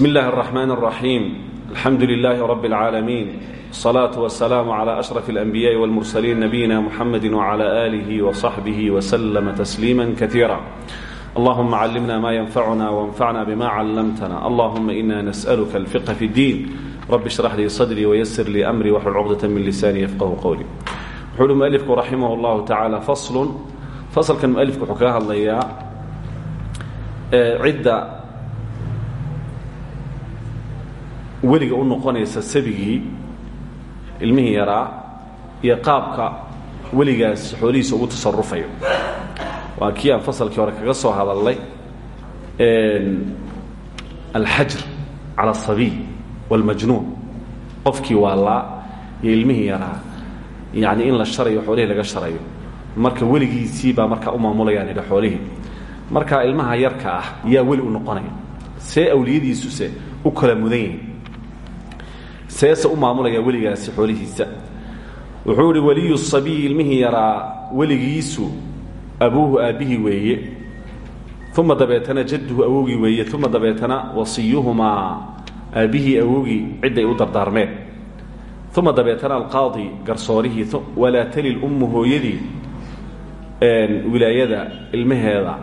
بسم الله الرحمن الرحيم الحمد لله رب العالمين الصلاة والسلام على أشرف الأنبياء والمرسلين نبينا محمد وعلى آله وصحبه وسلم تسليما كثيرا اللهم علمنا ما ينفعنا وانفعنا بما علمتنا اللهم إنا نسألك الفقه في الدين رب اشرح لي صدري ويسر لي أمري واحلل عقدة من لساني يفقه قولي وحول مؤلفك رحمه الله تعالى فصل فصل كان مؤلفك حكاها الله عدة weliga u noqonaysa sabigii ilmihii yaraa iyo qaabka weligaas xoolihiisa ugu tasarufayo waa kii aan hore kaga soo hadalnay alxajr cala asabiy wاlmajnuun qofkii waalaa iyo ilmihii yaraa yani in la sharayo xoolihii laga sharayo. Marka weligiisii baa markaa u maamulayaan idha xoolihii. Marka ilmaha yarka ah yaa weli u noqonaya. See awliyadiisuse u kala mudan seese u maamulaya weligaasi xoolihiisa wuxuu ihi weliyu sabiyi ilmihii yaraa weligiisu abuuhu aabbihii weeye. Uma dabeetana jadduhu awowgii weeye. Uma dabeetana wasiyuhumaa aabbihii awowgii cidday u dardaarmeen. Uma dabeetana alqaadi garsoorihii walaa tali lummu hooyadii wilaayada ilmaheeda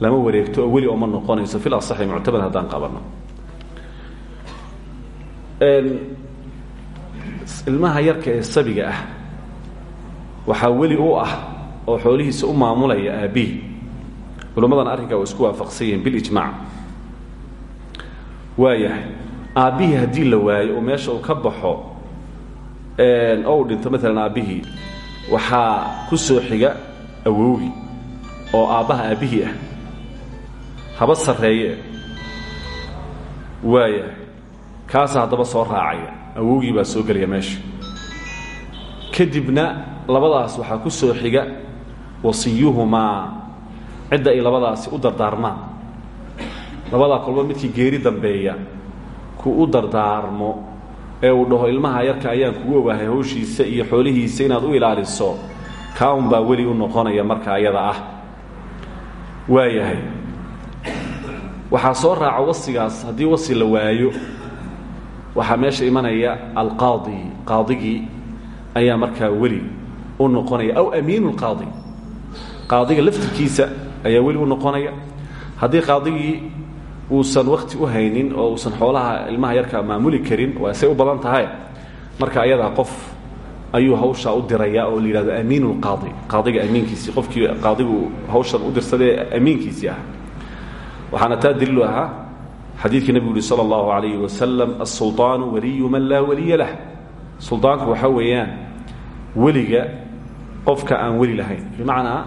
lama wareegto oo weli ooma noqonayso. Fil asaxi muctamad haddaan qabanno ilmaha yarka ee sabiga ah. Waxaa weli u ah oo xoolihiisa u maamulaya aabbihi culammadana arrinkaa waa isku waafaqsan yihiin bilijmaac waayahay aabbihii haddii la waayo oo meesha uu ka baxo oo uu dhinto maalan aabbihii ku soo xiga awowgii oo aabbaha aabbihii ah. Haba sarreeye. Waayahay kaasa haddaba soo raacaya awowgii baa soo gelaya meesha kadibna labadaas waxaa ku soo xiga wasiyuhumaa. Cidda ay labadaasi u dardaarmaan. Labadaa kolba midkii geeri dambeeya ku u dardaarmo ee uu dhaho ilmaha yarka ayaan kugu ogahay hawshiisa iyo xoolihiisa inaad u ilaaliso. Kaaun baa weli u noqonaya marka ayada ah. Waayahay. Waxaa soo raaca wasigaas haddii wasi la waayo waxaa meesha imanaya alqaadi qaadigii ayaa markaa weli u noqonaya aw amiinu lqaadi qaadiga laftirkiisa ayaa weli u noqonaya. Haddii qaadigii uusan wakti u haynin oo uusan xoolaha ilmaha yarka maamuli karin waa say u badan tahay. Marka ayadaa qof ayuu hawshaa u diraya oo la yidhahdo amiinu lqaadi qaadiga amiinkiisii qofkii qaadigu hawshan u dirsadee amiinkiisii ah waxaana taa daliilu ahaa xadiidka nebigu uhi sal allahu alayh wasalam asulaanu waliyu man laa weliya lah. Suldaanku waxaa weeyaan weliga qofka aan weli lahayn. Bimacnaa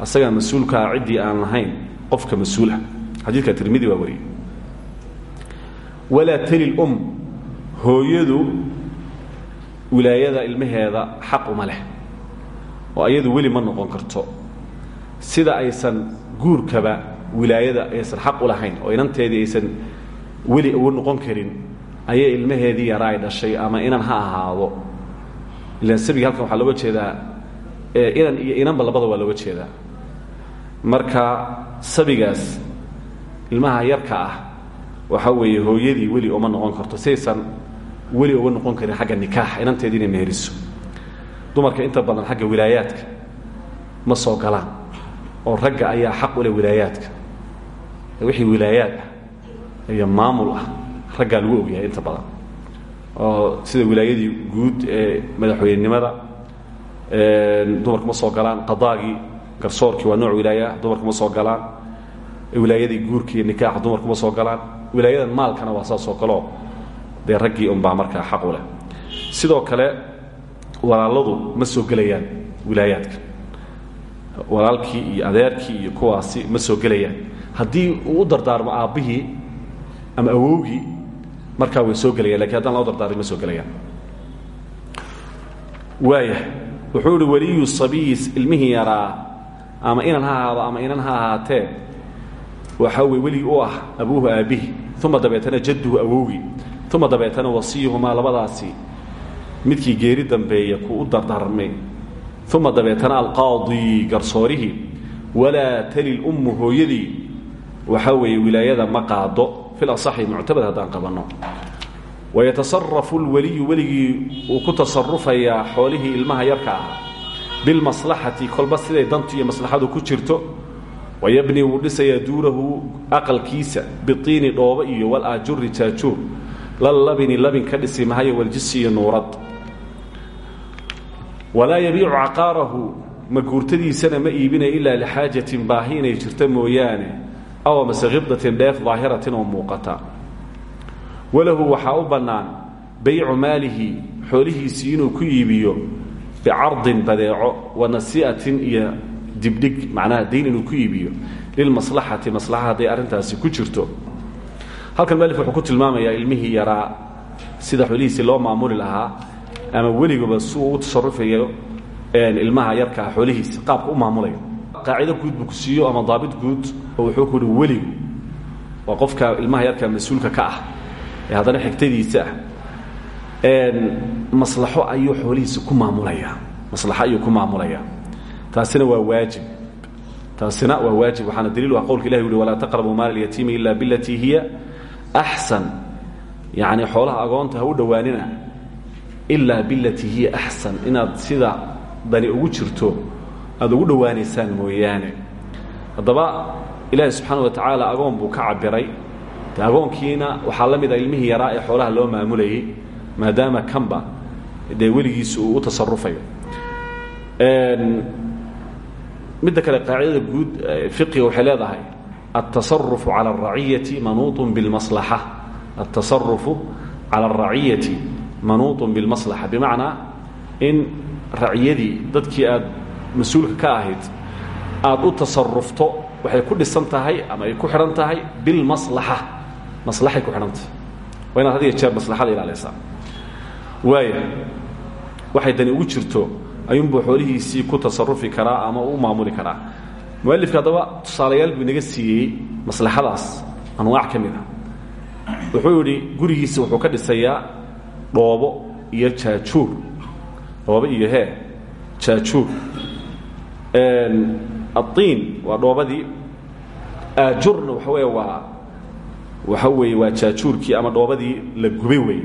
asagaa mas'uulkaa ah, aan lahayn qofka mas'uula. Xadiidka tirmidi baa wariya walaa tali um hooyadu wilaayada ilmaheeda xaq uma leh oo ayadu weli ma noqon karto. Sida aysan guurkaba wilaayada aysan xaq u lahayn oo inanteedii aysan weli ugu noqon karin ayay ilmaheedii yaraa ay dhashay ama inan ha ahaado. Ilaan sabiga halkan waxaa looga jeedaa inan iyo inanba labada waa looga jeedaa. Marka sabigaas ilmaha yarka ah waxaa weeye hooyadii weli uma noqon karto si aysan weli uga noqon karin xagga nikaax inanteedii inay meheriso dumarka inta badan xagga wilaayaadka ma soo galaan oo ragga ayaa xaq u leh wilaayaadka wixii wilaayaad ah iyo maamul ah raggaa lagu ogyahay inta badan. Oo sida wilaayadii guud ee madaxweynenimada dumarku ma soo galaan qadaagii garsoorkii waa nooc wilaaya dumarku ma soo galaan. Wilaayadii guurka iyo nikaaxa dumarku ma soo galaan. Wilaayadan maalkana waa saasoo kaleo dee raggii unbaa markaa xaq u leh. Sidoo kale walaaladu ma soo gelayaan wilaayaadka walaalkii iyo adeerkii iyo kuwaasi ma soo gelayaan haddii uu u dardaarmo aabbihii ama awowgii markaa way soo gelayaan laakiin haddaan loo dardaarmi ma soo gelayaan waaya wuxuu ihi waliyu sabiyi ilmihii yaraa ama inan ha ahaado ama inan ha ahaatee waxaa wey weli u ah abuuhu aabbihi uma dabeetana jadduhu awowgii uma dabeetana wasiyuhumaa labadaasi midkii geeri dambeeya ku u dardaarmay uma dabeetana alqaadi garsoorihii walaa tali lummu hooyadii waxaa weeye wilaayada ma qaado. Fil asaxi muctabad haddaan qabanno. Wayatasarafu lweliyu weligii uu ku tasarufayaa xoolihii ilmaha yarka ah. Bilmaslaxati kolba siday dantu iyo maslaxadu ku jirto. Wayabni wuu dhisayaa duurahu aqalkiisa biiini dhoobo iyo walaajuri jaajuur. Lalabini labin ka dhisi mahayo waljisi iyo nuurad. Walaa yabiicu caqaarahu maguurtadiisana ma iibinayo ilaa lixaajatin baahi inay jirto mooyaane aw mase khibdatin dheef daahiratin oo muuqata walahu waxaa u bannaan baycu maalihi xoolihiisii inuu ku iibiyo bicardin badeeco wa nasi'atin iyo dibdhig macnaha dayn inuu ku iibiyo lilmaslaxati maslaxa hadday arrintaasi ku jirto halkan malif wuxuu ku tilmaamayaa ilmihii yaraa sida xoolihiisii loo maamuli lahaa ama weligaba si uu u tasarufayo ilmaha yarkaa xoolihiisa qaabka u maamulayo qaacido guud buu ku siiyo ama daabit guud oo wuxuu ku uhi weligu waa qofka ilmaha yarkaa mas'uulka ka ah ee haddana xigtadiisa ah. Maslaxo ayuu xoolihiisa ku maamulayaa. Maslaxo ayuu ku maamulayaa. Taasina waa waajib. Taasina waa waajib. Waxaana daliil ah qowlka ilahi uhi walaa taqrabuu maal alyatiimi ila bilatii hiya axsan yacni xoolaha agoonta ha u dhowaanina ilaa bilatii hiya axsan inaad sida dani ugu jirto aad ugu dhowaanaysaan mooyaane. Haddaba ilaahi subxaana wa tacaala agoon buu ka cabiray de agoonkiina la mid a ilmihii yaraa ee xoolaha loo maamulayay maadaama kanba dee weligiisa uu u tasarufayo midda kale qaacidada guud fiqiga waxay leedahay altasarufu cala alraciyati manuuطun bilmaslaxa. Altasarufu cala alraciyati manuuطun bilmaslaxa. Bimacnaa in raciyadii dadkii aad mas'uulka ka ahayd aad u tasarufto waxay ku dhisan tahay ama ay ku xidhan tahay bilmaslaxa. Maslaxay ku xidhan tahay. Waa inaad had iyo jeer maslaxada ilaalaysaa waaya waxay dani ugu jirto ayuunbuu xoolihiisii ku tasarufi karaa ama u maamuli karaa. Mualifka haddaba tusaalayaal buu inaga siiyey maslaxadaas. Anwaac ka mid a wuxuu yidhi gurigiisa wuxuu ka dhisayaa dhoobo iyo jaajuur. Dhoobo iyo hee jaajuur aiin waa dhoobadii. Aajurna waxa wey waa waxa weeye waa jaajuurkii ama dhoobadii la gubay wey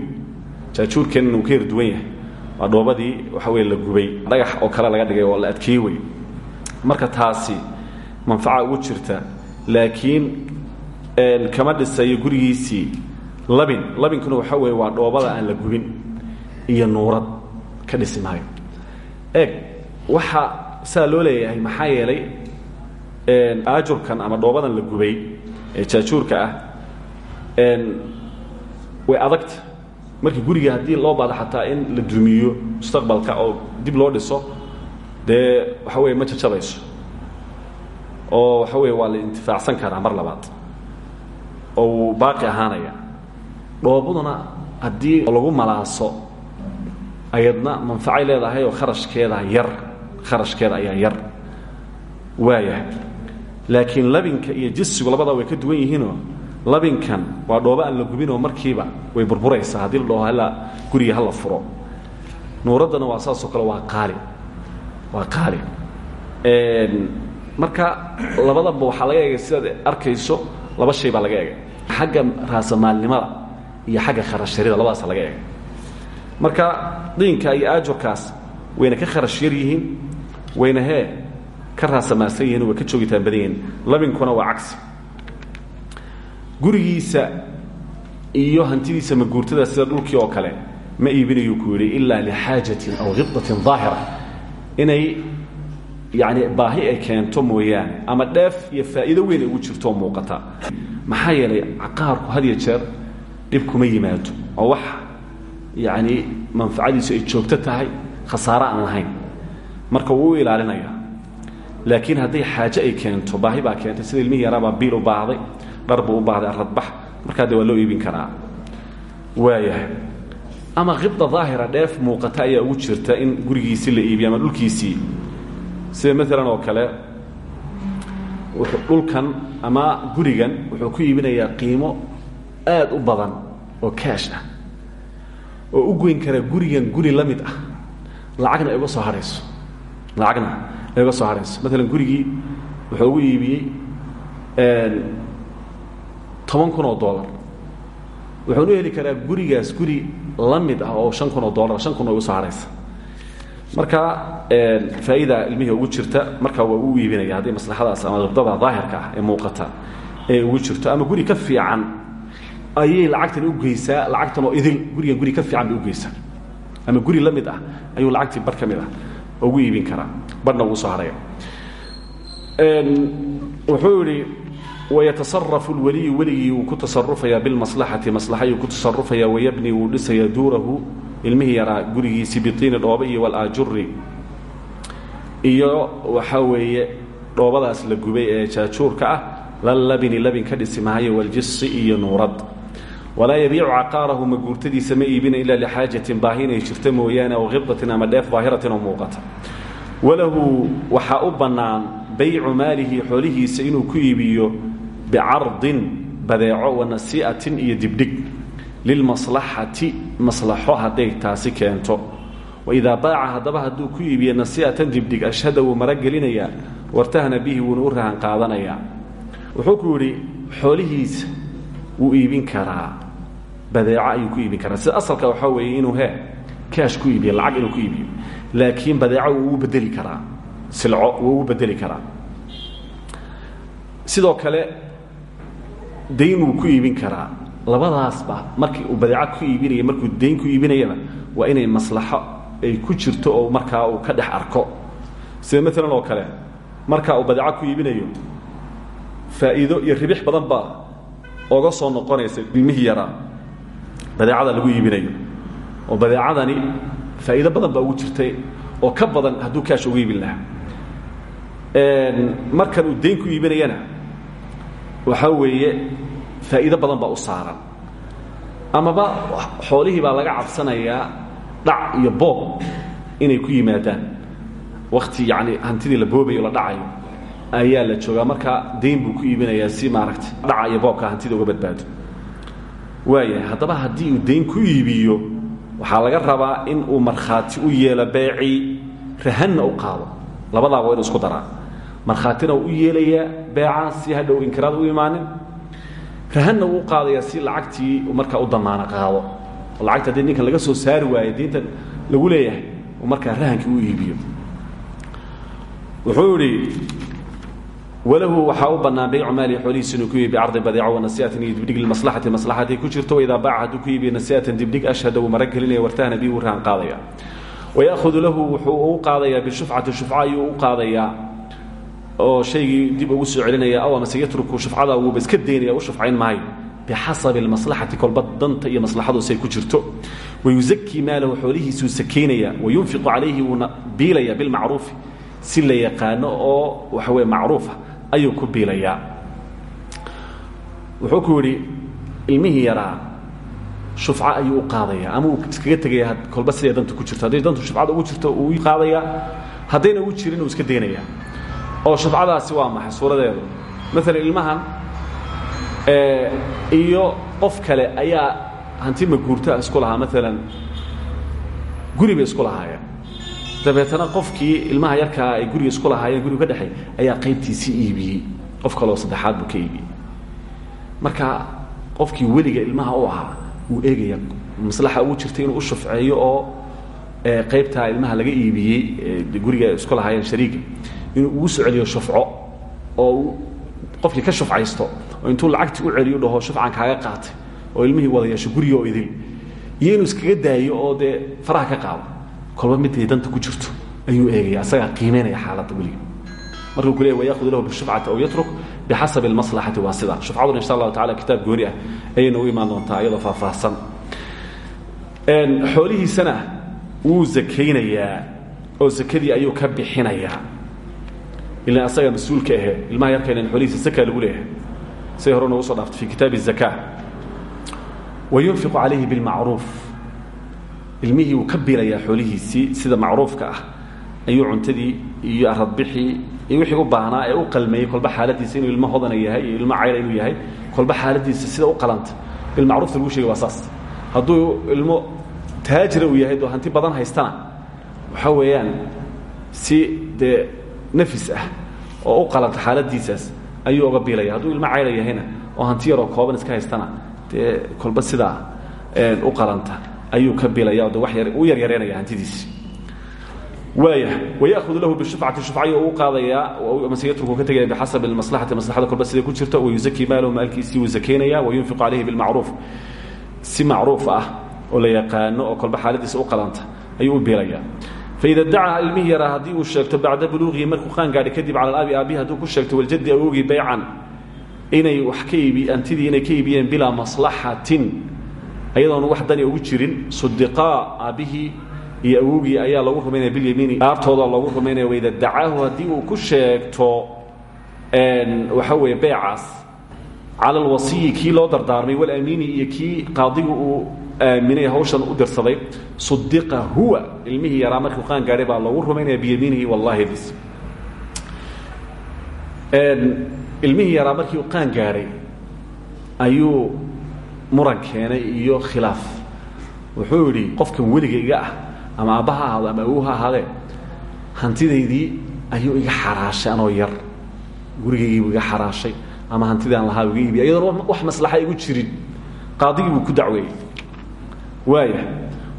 jaajuurkeenna uu ka yar duwan yahay. Waa dhoobadii waxa wey la gubay. Dhagax oo kale laga dhigay oo la adkeey wey marka taasi manfaca ugu jirta laakiin kama dhisayo gurigiisii labin. Labinkuna waxa weeye waa dhoobada aan la gubin iyo nuurad ka dhisi maayo. Eeg waxa saa loo leeyahay maxaa yeelay aajurkan ama dhoobadan la gubay ee jaajuurka ah way adagta markii guriga haddii loo baado xataa in la dumiyo mustaqbalka oo dib loo dhiso dee waxa weye ma jajabayso oo waxa weye waa la intifaacsan karaa mar labaad. Oo wuu baaqi ahaanaya. Dhoobaduna haddii lagu malaaso ayadna manfacay leedahay oo kharashkeeda yar kharashkeeda ayaa yar waaya laakiin labinka iyo jisigu labadaa way ka duwan yihiinoo labinkan waa dhoobo aan la gubinoo markiiba way burburaysaa haddii la dhaho halla guriga hala furo. Nuuraddana waa saasoo kale waa qaali waa qaali. Marka labadaba waxaa laga egay sidaad arkayso laba shay baa laga egay xagga raasamaalnimada iyo xagga kharashyarida labadaasa laga egay marka diinka iyo aajurkaas wayna ka kharash yar yihiin wayna hee ka raasamaalsan yihiin way ka joogitaan badan yihiin labinkuna waa cagsi gurigiisa iyo hantidiisa maguurtada sida dhulkii oo kale ma iibinayuu ku yidhi ilaa lixaajatin aw khibdatin daahira inay yani baahi ay keento mooyaane ama dheef iyo faa'iido weyn ay ugu jirto oo muuqata. Maxaa yeelay caqaarku had iyo jeer dhib kuma yimaado oo wax yacni manfacadiisu ay joogto tahay khasaare aan lahayn marka wuu ilaalinaya. Laakiin hadday xaaje ay keento baahi baa keentay sida ilmihii yaraabaa biil u baahday dhar buu u baahday aradbax markaa de waa loo iibin karaa. Waayahay. Ama khibda daahira dheef muuqata ayaa ugu jirta in gurigiisii la iibiyo ama dhulkiisii. Sida maalan oo kale dhulkan ama gurigan wuxuu ku iibinayaa qiimo aad u badan oo kaash ah oo u goyn kara gurigan guri la mid ah lacagna ay uga soo hadhayso lacagna ay uga soo hadhayso maalan gurigii wuxuu ugu iibiyey toban kun oo dollar. Wuxuunu heli karaa gurigaas guri la mid ah oo shan kun oo dollar shan kun oo u soo haraysa marka faa'iida ilmihii ugu jirta markaa waa u iibinaya. Haddii maslaxadaas ama dabdada daahirka ah ee muuqata ee ugu jirto. Ama guri ka fiican ayay lacagtan u geysaa lacagtan oo idil gurigan guri ka fiican bay u geysaa ama guri la mid ah ayuu lacagtii bar ka mid ah ugu iibin karaa barhna ugu soo haraya wuxuu yidhi wayatasarafu lweliyu weligii wuu ku tasarufayaa bilmaslaxati maslaxayuu ku tasarufaya wayabni wuu dhisayaa duurahu ilmihii yaraa gurigiisii bitiini dhooba iyo walaajuri iyo waxaa weeye dhoobadaas la gubay ee jaajuurka ah lalabini labin ka dhisi maayo waljisi iyo nuurad walaa yabiicu caqaarahu maguurtadiisa ma iibina ilaa lixaajatin baahi inay jirta mooyaane aw khibdatin ama dheef daahiratin oo walahu waxaa u bannaan baycu maalihi xoolihiisa inuu ku iibiyo bicardin badeeco wanasii'atin iyo dibdhig lilmaslaxati maslaxo hadday taasi keento. Waidaa baaca haddaba hadduu ku iibiyo nasii'atan dibdhig ashhada wuu maragelinayaa wartahna bihi wuuna u rahan qaadanayaa wuxuu ku yidhi xoolihiisa wuu iibin karaa badeeco ayuu ku iibin karaa. Sida asalka waxaa weeye inuu he kaash ku iibiyo lacag inuu ku iibiyo. Laakiin badeeco wuu u bedeli karaa. Silco wuu u bedeli karaa. Sidoo kale dayn wuu ku iibin karaa. Labadaasba markii uu badeeco ku iibinaya markuu dayn ku iibinayana waa inay maslaxo ay ku jirto oo markaa uu ka dhex arko. Sida maalan oo kale markaa uu badeeco ku iibinayo faa'iido iyo ribix badan baa oga soo noqonaysa ilmihii yaraa badeecada lagu iibinayo. oo badeecadani faa'iido badan baa ugu jirtay oo ka badan hadduu kaash ugu iibin lahaa. Markan uu dayn ku iibinayana waxaa weeye faa'iido badan baa u saaran. Amaba xoolihii baa laga cabsanayaa dhac iyo boob inay ku yimaadaan. Wakti yacni hantidii la boobayo la dhacayo ayaa la joogaa. Marka dayn buu ku iibinayaa si maaragta dhaca iyo boobka hantida uga badbaado waayahay haddaba haddii uu dayn ku iibiyo waxaa laga rabaa in uu markhaati u yeelo beecii rahanna u qaado. Labadaaba waa inu isku daraa. Markhaatina uu u yeelayaa beecaa si hadhow inkiraad u imaanin. Rahanna uu u qaadayaa si lacagtii markaa u damaano qaado. Oo lacagta haddii ninkan laga soo saari waayo diintan lagu leeyahay uu markaa rahankii u iibiyo. Wuxuu idhi walahu waxaa u bannaan baycu maalihi xoolihiisa inuu ku iibiyo bicardi badeeco wanasiatin iyo dibdhig limaslaxati maslaxatay ku jirto waidaa baaca hadduu ku iibiyo nasiatan dibdhig ashhada wuu mara gelinaya wartahna bii wuu rahan qaadaya. Waya'hudu lahu wuxuu u qaadayaa bishufcati shufca ayuu u qaadayaa oo shaygii dib ugu soo celinaya aw amase yatruku shufcada wuuba iska daynaya u shufcayn maayo bixasabi almaslaxati kolba danta iyo maslaxadu say ku jirto. Wayusakii maalahu xoolihiisuu sakaynaya wayunfiqu calayhi wuuna biilaya bilmacruufi si la yaqaano oo waxa weye macruufa ayuu ku biilayaa wuxuu ku yidhi ilmihii yaraa shufco ayuu u ama uu iskaga tegaya kolba siday danta ku jirto. Hadday dantu shufcada ugu jirto uu qaadayaa haddayna ugu jirin uu iska daynaya oo shufcadaasi waa maxay suuradeedu? Maalan ilmahan iyo qof kale ayaa hanti maguurtaa isku lahaa. Maalan guri bay dabeetana qofkii ilmaha yarkaa ay guriga isku lahaayeen gurigu ka dhexay ayaa qaybtiisii iibiyey. Qof kaleo saddexaad buu ka iibiyey. Marka qofkii weliga ilmaha u ahaa wuu eegaya maslaxa ugu jirta inuu u shufceeyo oo qaybtaa ilmaha laga iibiyey guriga isku lahaayeen shariiga inuu ugu soo shufco oo qofkii ka shufcaysto oo intuu lacagtii u celiyo dhaho shufcan kaaga qaatay oo ilmihii wada yeesho guriga oo idil. Iyo inuu iskaga daayo oo dee faraha ka qaado kolba miday danta ku jirto ayuu eegaya asagaa qiimaynaya xaaladda weliga markuu ku leey wayakhud lahu bishufcati aw yatruk bixasabi almaslaxati waa sida. Shufcaduna insha allahu tacala kitaab gooni ah ayayna u imaan doontaa iyadoo faahfaahsan. Xoolihiisana wuu zakaynayaa oo zakadii ayuu ka bixinayaa. Ilan asaga mas'uulka ahe ilmaha yarkaynan xoolihiisa zaka lagu leeyahay. Siday hore noogu soo dhaaftay fi kitaabi الzaka wayunfiqu calayhi bilmacruuf ilmihii wuu ka bilayaa xoolihiisii sida macruufka ah ayuu cuntadii iyo aradbixii iyo wixii u baahnaa ee u qalmeeyey kolba xaaladiisa inuu ilmo hodana yahay iyo ilmo cayra inuu yahay kolba xaaladiisa sida u qalanta bilmacruufta lagu shegay waa saas. Hadduu ilmo taajira uu yahay oo hanti badan haystana waxaa weeyaan si dee nafis ah oo u qalanta xaaladiisaas ayuu oga biilaya hadduu ilmo cayra yahayna oo hanti yaroo kooban iska haystana dee kolba sidaa u qalanta ayuu ka bilaya de wax u yaryareynaya hantidiisi waaya wayahudu lahu bishufcati shufcayo uu qaadayaa mase yatruku ka tegaya bixasabi maslaxati maslaxada kolba siday ku jirto wayuzakii maalahu maalkiisii wuu zakaynaya wayunfiqu calayhi bilmacruuf. Si macruuf ah oo la yaqaano oo kolba xaaladiisa u qalanta ayuu u biilaya faida dacaa ilmihii yaraa haddii uu sheegto bacda buluuqihi markuu qaan gaadhay kadib cala alabi aabihi hadduu ku sheegto waljaddi awogii baycan inay wax ka iibi antidii inay ka iibiyeen bilaa maslaxatin ayadoon wax dani ugu jirin sudiqaa aabbihii iyo awogii ayaa loogu rumaynaya bilyamiini dhaartooda loogu rumaynaya waida dacaahu haddii uu ku sheegto waxa weeye beecaas. Cala alwasiyi kii loo dardaarmay walamiini iyo kii qaadigu uu aaminay hawshan u dirsaday. Sudiqa huwa ilmihii yaraa markuu qaan gaadhay baa loogu rumaynaya biyamiinihi wallahi dis ilmihii yaraa markii uu qaan gaadhay ayuu muran keenay iyo khilaaf. Wuxuu yidhi qofkan weliga iga ah ama aabba ha ahaado ama awow ha ahaadee hantidaydii ayuu iga xaraashay anoo yar. Gurigaygiibuu iga xaraashay ama hantidaan lahaa iga iibiya iyadoon wax maslaxa igu jirin. Qaadigii buu ku dacweeyey. Waaya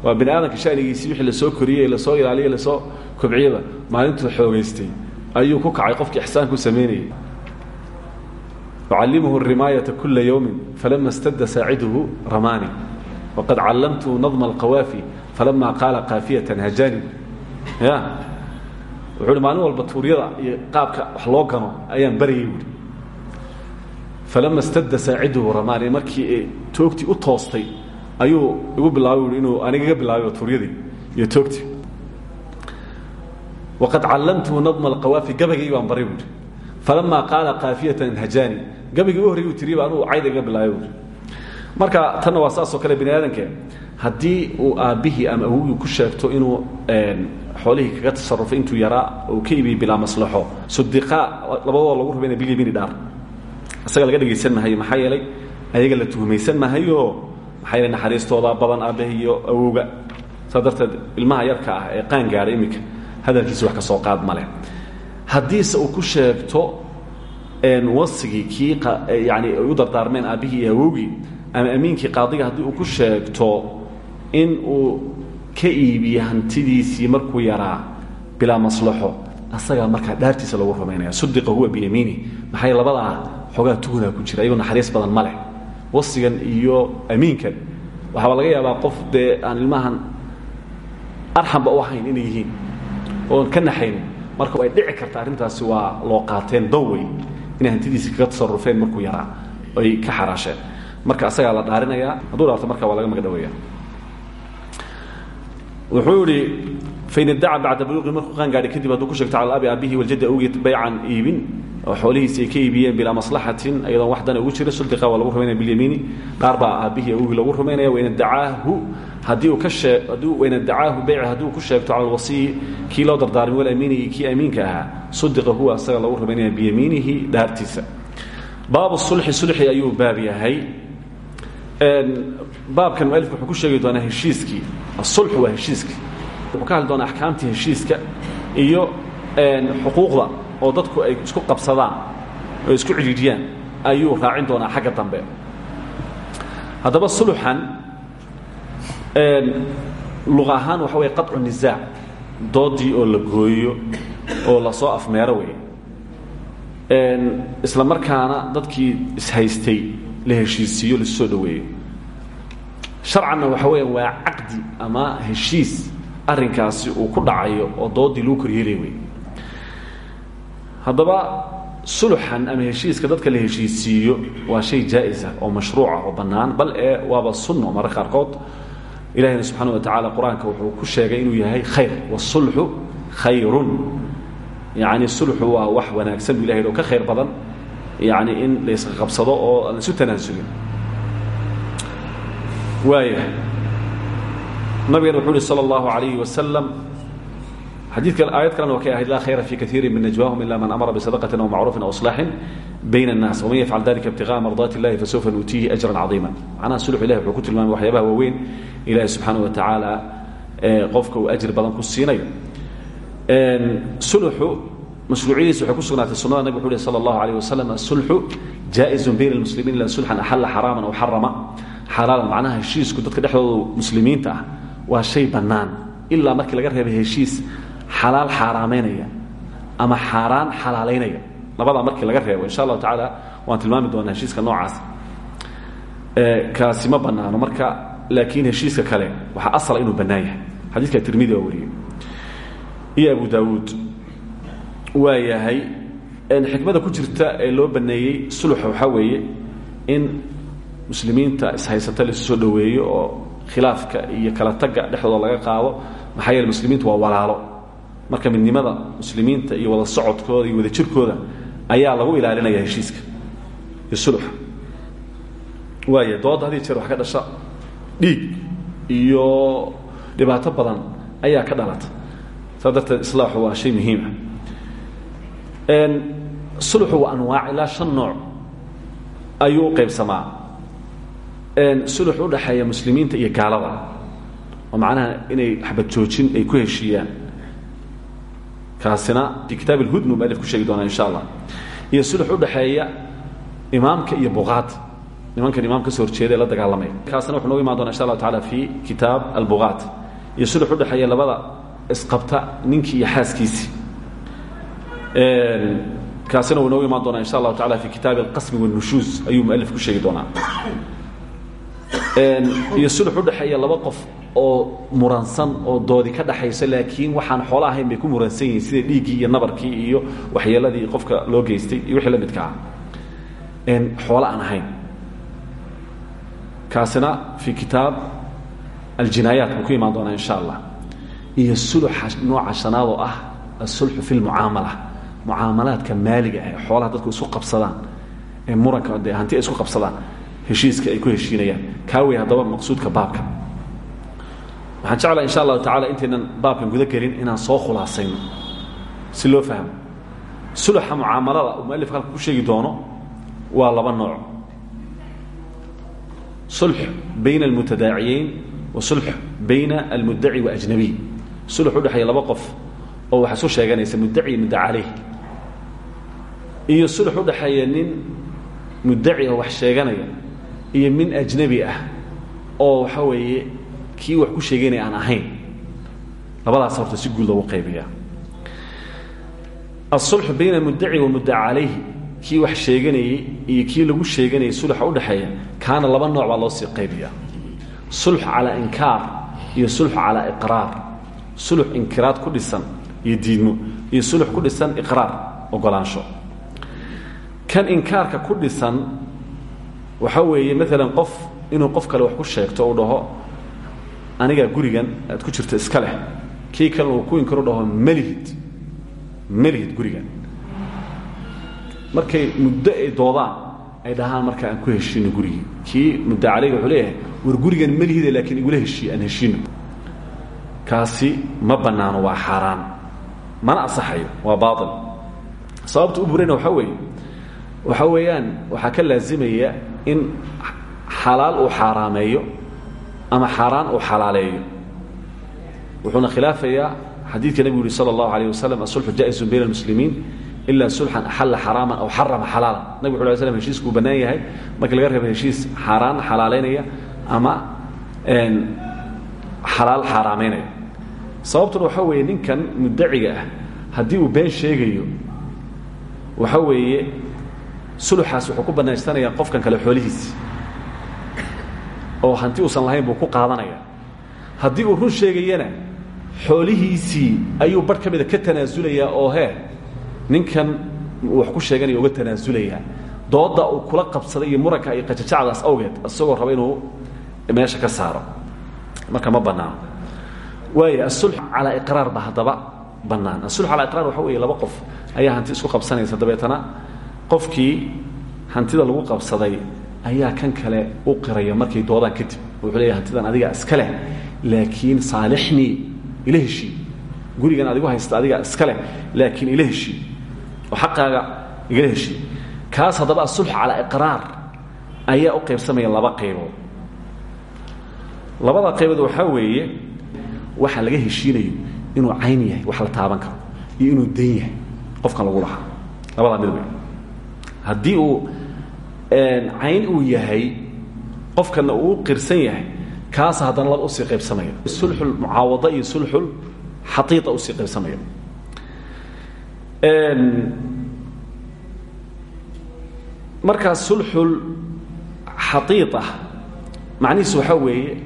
waa bani aadamka shanigiisii wixii la soo koriyey la soo ilaaliyey la soo kobciyaba maalintuu xoogaystay ayuu ku kacay qofkii ixsaanku samaynayay ucallimuhu rimaayata kula yowmin falama stadda saaciduhu ramaani waqad callamtuhu nadma alqawaafi falama qaala kaafiyatan hajani ya wuxuu uhi maalin walba tuuryada iyo qaabka wax loo gano ayaan baryay buui falama stadda saaciduhu ramaani markii toogtii u toostay ayuu igu bilaabay ui inuu anigaga bilaabay tuuryadii iyo toogtii waqad callamtuhu nadma alqawaafi gabaygii baan baray buui falama qaala kaafiyatan hajani gabaygii u horrey uu tiriyba anuu cayda iga bilaabay buui marka tanna waa saasoo kale bani aadamke haddii uu aabbihii ama awogii ku sheegto inuu xoolihii kaga tasarufay intuu yaraa uu ka iibiyey bilaa maslaxo sudiqaa labadooda lagu rubayna bilyamini dhaar isaga laga dhegaysan mahayo maxaa yeelay ayaga la tuhmaysan mahayo maxaa yeelay naxariistooda badan aabbaha iyo awowga saa darteed ilmaha yarka ah ee qaan gaadhay iminka hadalkiisa wax ka soo qaad ma leh haddiise uu ku sheegto wasigii kii yani ay u dardaarmeen aabbihii iyo awowgii ama amiinkii qaadiga haddii uu ku sheegto in uu ka iibiye hantidiisii markuu yaraa bilaa maslaxo asagaa markaa dhaartiisa lagu rumaynaya sudiqa huwa biyamiini. Maxay labadaa xoogaa tugunaa ku jira ayagoo naxariis badan ma leh. Wasigan iyo amiinkan. Waxaaba laga yaabaa qof dee aan ilmahan arxamba u ahayn inay yihiin oon ka naxaynin marka ay dhici karta arrintaasi waa loo qaateen dawey inay hantidiisii kaga tasarufeen markuu yaraa ay ka xaraasheen. Marka asagaa la dhaarinayaa hadduu dhaarto marka waa laga magdhawaya wuxuu idhi fain iddaca bacda buluuqi markuu qaan gaadhay kadib hadduu ku sheegto cala abi aabihi waljaddi awgii baycan iibin oo xoolihiisi ay ka iibiyeen bilaa maslaxatin ayadoon wax dana ugu jirin. Sudiqa waa lagu rumaynaya bilyamiini. Qaar baa aabbihii awgii lagu rumaynaya wain iddacaahu haddii uu ka shee haddii wain iddacaahu beyci haddii uu ku sheegto cala alwasiyi kii loo dardaarmay walamiini iyo kii amiinka ahaa. Sudiqa huwa asaga lagu rumaynaya biyamiinihi dhaartiisa. Baabu sulxi sulxi ayuu baab yahay. Baabkan mualifku wuxuu ku sheegi doonaa heshiiskii. Asulxu waa heshiiskii. Wuxuu ka hadli doonaa axkaamtii heshiiska iyo xuquuqda oo dadku ay isku qabsadaan oo isku cidhiidhiyaan ayuu raacin doonaa xagga dambe. Haddaba sulxan luq ahaan waxa wey qaطcu nisaac doodii oo la gooyo oo la soo afmeero wey isla markaana dadkii ishaystay la heshiisiiyo lasu soo dhoweeyo. Sharcanna waxa weya waa caqdi ama heshiis arrinkaasi uu ku dhacayo oo doodii lagu koryeelay wey haddaba suluxan ama heshiiska dadka la heshiisiiyo waa shay jaa-isa ah oo mashruuca ah oo bannaan bal ee waaba sunno mararka qaarkood ilahina subxaana wa tacaala qur'aanka wuxuu ku sheegay inuu yahay khayr wsulxu khayrun. Yacni sulxu waa wax wanaagsan bu ilahi o ka khayr badan yacni in la iska qabsado oo aan laisu tanaasulin waaya nabigan wuxuu uhi salى اllahu alayh wasalam xadiidkan aayad kalena waxay ahayd laa khayra fi kaiiri min najwaahum ila man amara bisadaqatin aw macruufin aw islaaxin bayna annaas waman yafcal dalika ibtiqa'a mardaati illahi fasawfa nuutiihi ajran cadiima macnaha suluxu ilahi wuxuu ku tilmaamay waxyaabaha waaweyn ilaahi subxaana wa tacaala qofka uu ajri badan ku siinayo. Suluxu mashruuciyadiisa waxay ku sugnaatay sunnada nabig wuxu uhi sala allahu alayh wasalam asulxu jaa-izun bayna almuslimiin ila sulxan axalla xaraaman aw xarama. Xalaalan macnaha heshiisku dadka dhexdooda muslimiinta ah shay bannaan. Ilaa markii laga reebay heshiis xalaal xaaraamaynaya ama xaaraan xalaalaynaya labadaa markii laga reebo insha allahu tacaala waan tilmaami doonaa heshiiska noocaas. Kaasi ma bannaano marka laakiin heshiiska kale waxaa asala inuu bannaan yahay. Xadiiska waa wariyey. Iyo abu daawuud. Waa yahay xikmada ku jirta ee loo baneeyey suluxa waxaa weeye in muslimiinta ishaysata laisu soo dhoweeyo oo khilaafka iyo kala tagga dhexdooda laga qaado. Maxaa muslimiintu waa walaalo marka midnimada muslimiinta iyo wada socodkooda iyo wada jirkooda ayaa lagu ilaalinaya heshiiska iyo suluxa waaya dooda haddii jeer wax ka dhasha dhiig iyo dhibaato badan ayaa ka dhalata. Saa darteed islaaxu waa shay muhiima suluxu waa anwaac ilaa shan nooc ayuu u qaybsamaa. Sulux u dhaxeeya muslimiinta iyo gaalada. Oo macnaha inay xabad joojin ay ku heshiiyaan kaasina fii kitaab اlhudn mualif ku sheegi doonaa insha allah iyo sulux u dhaxeeya imaamka iyo buqaad nimankan imaam ka soo horjeeda ee la dagaalamaya kaasina wuxu noga imaan doona insha allahu taala fi kitaab albuqaat iyo sulux u dhexeeya labada isqabta ninkii iyo xaaskiisii kaasina wuu nooga imaan doonaa insha allahu taala fi kitaabi alqasmi wاnushuuz ayuu mualif ku sheegi doonaa. Iyo sulux u dhexeeya laba qof oo muransan oo doodi ka dhaxayso laakiin waxaan xoolo ahayn bay ku muransan yihiin sida dhiiggii iyo nabarkii iyo waxyeeladii qofka loo geystay iyo wixii la midka ah. Xoolo aan ahayn. Kaasina fi kitaab aljinaayaat buu ku imaan doonaa insha allah iyo suluxa nooca shanaad oo ah asulxu fi lmucaamala mucaamalaadka maaliga ah ee xoolaha dadku isku qabsadaan. Ee muranka dee hanti ay isku qabsadaan heshiiska ay ku heshiinayaan. Kaa wey haddaba maqsuudka baabka waxaan jeclaa insha allahu tacala intaynan baabkan guda gelin inaan soo khulaasayno si loo fahmo. Suluxa mucaamalada uu mualif halka ku sheegi doono waa laba nooc. Sulx bayna almutadaaciyeyn wa sulx bayna almuddaci wa ajnabiy. Sulx u dhexeeya laba qof oo wax isu sheeganaysa muddaci mudda caleyh iyo sulx u dhexeeya nin muddaci oo wax sheeganaya iyo min ajnabi ah oo waxa weeye kii wax ku sheeganaya aan ahayn. Labadaas horta si guud loogu qaybiya asulxu bayna almuddaci wa mudda calayhi kii wax sheeganayey iyo kii lagu sheeganayay sulxa udhexeeya kaana laba nooc baa loo sii qaybiya sulx calaa inkaar iyo sulx calaa iqraar. Sulx inkiraad ku dhisan iyo diidmo iyo sulx ku dhisan iqraar ogolaansho. Kan inkaarka ku dhisan waxa weeye maalan qof inuu qof kale wax ku sheegto uu dhaho anigaa gurigan aad ku jirto iska leh. Kii kalena uu ku inkaro dhaho melihid melihid gurigan. Markay muddo ay doodaan ay dhahaan marka aan ku heshiino gurigii kii muddo caleyga wuxuu leeyahay war gurigan melihide laakiin igula heshiiye aan heshiino. Kaasi ma bannaano waa xaaraan. Mana asaxayo waa baail sababta u burayna waxaa weeye waxaa weeyaan waxaa ka laazimaya in xalaal uu xaaraameeyo ama xaaraan uu xalaaleeyo wuxuuna khilaafayaa xadiidka nebigu yuhi salى اllahu alيه waslm asulxu jaa'izu bayna اlmuslimiin ila sulxan axalla xaraaman aw xarama xalaalan nabig wu ly slam heshiisku uu bannaan yahay markii laga reebo heshiis xaaraan xalaalaynaya ama xalaal xaaraamaynaya sababtuna waxaa weeye ninkan muddaciga ah haddii uu been sheegayo waxa weeye suluxaas wuxuu ku bannaystanayaa qofkan kale xoolihiisi oo hanti uusan lahayn buu ku qaadanaya. Haddii uu run sheegayana xoolihiisii ayuu barh ka mida ka tanaasulayaa oo he ninkan wax ku sheeganaya uga tanaasulayaa dooda uu kula qabsaday iyo muranka iyo qajajacdaas awgeed isagoo raba inuu meesha ka saaro. Marka ma bannaano waaya asulx calaa iqraar ba haddaba bannaan. Asulx calaa iqraar waxa weeye laba qof ayaa hanti isku qabsanaysa dabeetana. Qofkii hantida lagu qabsaday ayaa kan kale u qiraya markay doodaan kadib. Wuxuu leeyahay hantidan adigaa iska leh laakiin saalixnii ila heshii. Gurigan adigu haysta adigaa iska leh laakiin ila heshii. Oo xaqaaga igala heshii. Kaas haddaba asulx calaa iqraar ayaa u qaybsamaya laba qaybood. Labada qaybood waxaa weeye waxa laga heshiinayo inuu cayn yahay wax la taaban karo iyo inuu dan yahay qofkan lagu lahaa. Labadaa mid wey haddii uu cayn uu yahay qofkana uu qirsan yahay kaasa haddana laba u sii qaybsamaya sulxul mucaawada iyo sulxul xaiia u sii qaybsamaya markaa sulxul xaiia macnihiisu waxaa weeye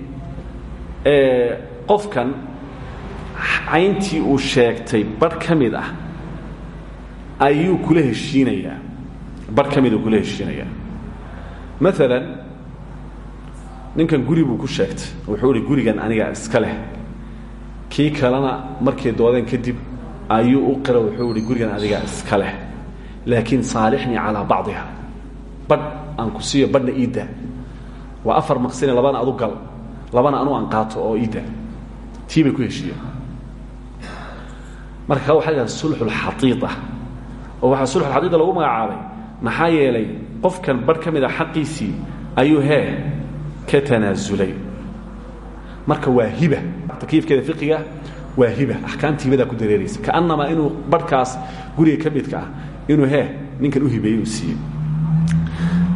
qofkan cayntii uu sheegtay barh ka ah ayuu kula heshiinayaa. Barh ka mid uu kula heshiinayaa maalan ninkan guri buu ku sheegtay. Wuxuu ihi gurigan aniga iska leh. Kii kalena markay doodeen kadib ayuu u qira wuxuu ihi gurigan adiga iska leh. Laakiin saalixnii calaa bacdiha. Badh aan ku siiyo badhna iidda waa afar maqsine labana adu gal. Labana anu aan qaato oo iidda tii bay ku heshiiyeen. Marka waxa la yidhahda sulxulxaiida oo waxaa sulxulxaiida lagu magacaabay. Maxaa yeelay qofkan barh ka mid ayuu hee ka tanaasulay marka waa hiba takiifkeeda fiqiga waa hiba axkaamta hibadaa ku dareeraysa. Inuu barhkaas guriga ka midka ah inuu hee ninkan u hibeeyey uu siiyey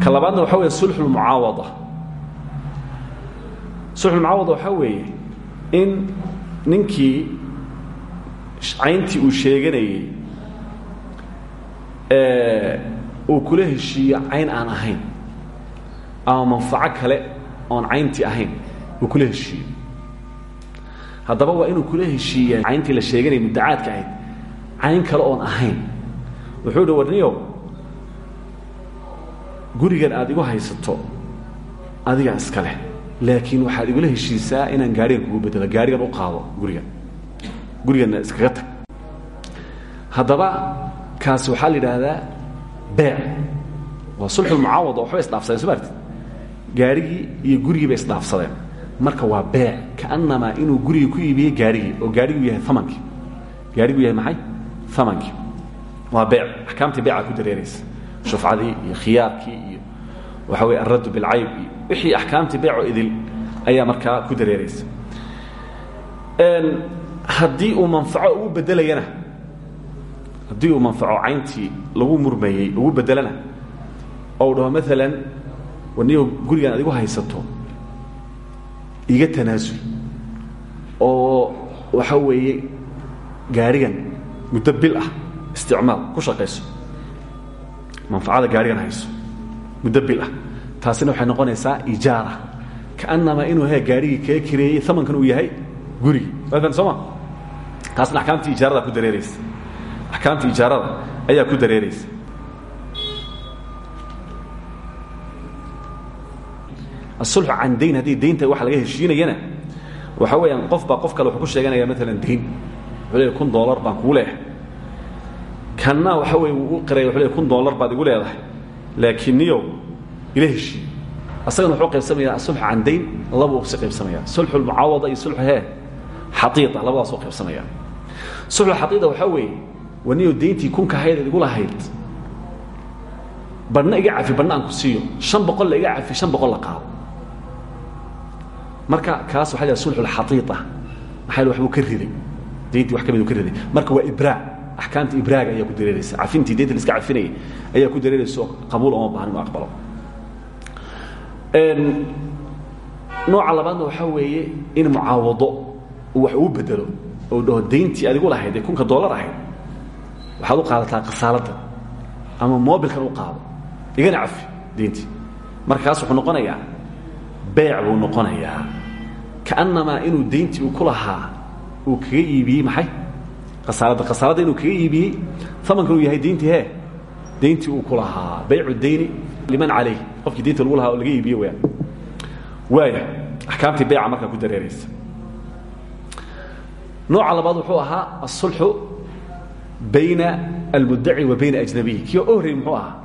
ka labaadna waxaa weeye sulxulmucaawada sulxulmucaawada waxaa weeye in ninkii cayntii uu sheeganayey uu kula heshiiyo cayn aan ahayn ama manfaco kale oon cayntii ahayn uu kula heshiiyo haddaba waa inuu kula heshiiya cayntii la sheeganaya muddacaadka ahayd cayn kale oon ahayn. Wuxuu hi warniyow gurigan aad igu haysato adiga iska leh laakiin waxaad igula heshiisaa inaan gaarigan kugu bedelo gaarigan u qaado gurigan guriganna iskaga tag. Haddaba kaasi waxaa la yidhaahdaa beec waa sulxulmucaawada waxbay isdhaafsadeen soo maartid gaarigii iyo gurigii bay isdhaafsadeen. Marka waa beec kaannamaa inuu gurigii ku iibiyey gaarigii oo gaariguu yahay amankii gaariguu yahay maxay? Amankii waa beec axkaamtii beeca ku dareeraysa. Shufcadii iyo khiyaarkii iyo waxa weye alraddu bilcayb iyo wixii axkaamtii beeco idil ayaa markaa ku dareeraysa. Haddii uu manfaco ugu bedelayana haddii uu manfaco cayntii lagu murmayey ugu bedelana ou dhaho maalan warniyo gurigan adigu haysato iga tanaasul. Oo waxa weeye gaarigan muddo bil ah isticmaal ku shaqayso manfacada gaarigan hayso muddo bil ah. Taasina waxay noqonaysaa ijaara. Kaannamaa inuu he gaarigii kaga kireeyey amankan uu yahay gurigi. Waatan sooma taasna axkaamtii ijaarada ku dareeraysa axkaamtii ijaarada ayaa ku dareeraysa. Asulxu can dayn haddii daynta waxa laga heshiinayana waxa weeyaan qof baa qof kale wuxuu ku sheeganaya maalan dayn wuxuu leeyahy kun dollar baan kugu leeyahay. Kanna waxa weye wuu u qiraya wuxuu leeyahy kun dollar baad igu leedahay. Laakiin niyow ila heshiiyo asagana wuxuu qaybsamayaa asulxu can dayn laba uu si qaybsamaya sulxu lmucaawada iyo sulxu hee xaiida labadaasuu qaybsamaya sulxu xaiida waxaa weeye waa niyow dayntii kunka haydeed igu lahayd badhna iga cafi badhna aan ku siiyo. Shan boqol la iga cafi shan boqol la qaado. Marka kaas waxa la sulxu lxaiida maxaa waxbuu ka riday? Dayntii wax ka miduu ka riday. Marka waa ibraa axkaamta ibraaga ayaa ku dareeraysa cafintii daynta la iska cafinayay ayaa ku dareeraysa oo qabuul ooma baahan inu aqbalo. Nooca labaadna waxaa weeye in mucaawado uu wax uu bedelo. Oo dhaho dayntii adigu lahayd ee kunka dollar ahayd waxaad u qaadataa kasaaladda ama mobilkan u qaado. Igana cafi dayntii markaas wuxuu noqonayaa beec buu noqonayaa. Kaannamaa inuu dayntii uu ku lahaa uu kaga iibiyey maxay? Kasaaladda kasaaladda inuu kaga iibiyey amankan uu yahay dayntii hee? Dayntii uu ku lahaa baycu dayni liman calayh. Qofkii daynta lagu lahaa oo laga iibiye weyaan waaya axkaamtii beyca markaa ku dareeraysa. Nooca labaad wuxuu ahaa asulxu bayna almudaci wa bayna ajnabiyi. Kii oo muxuu ahaa?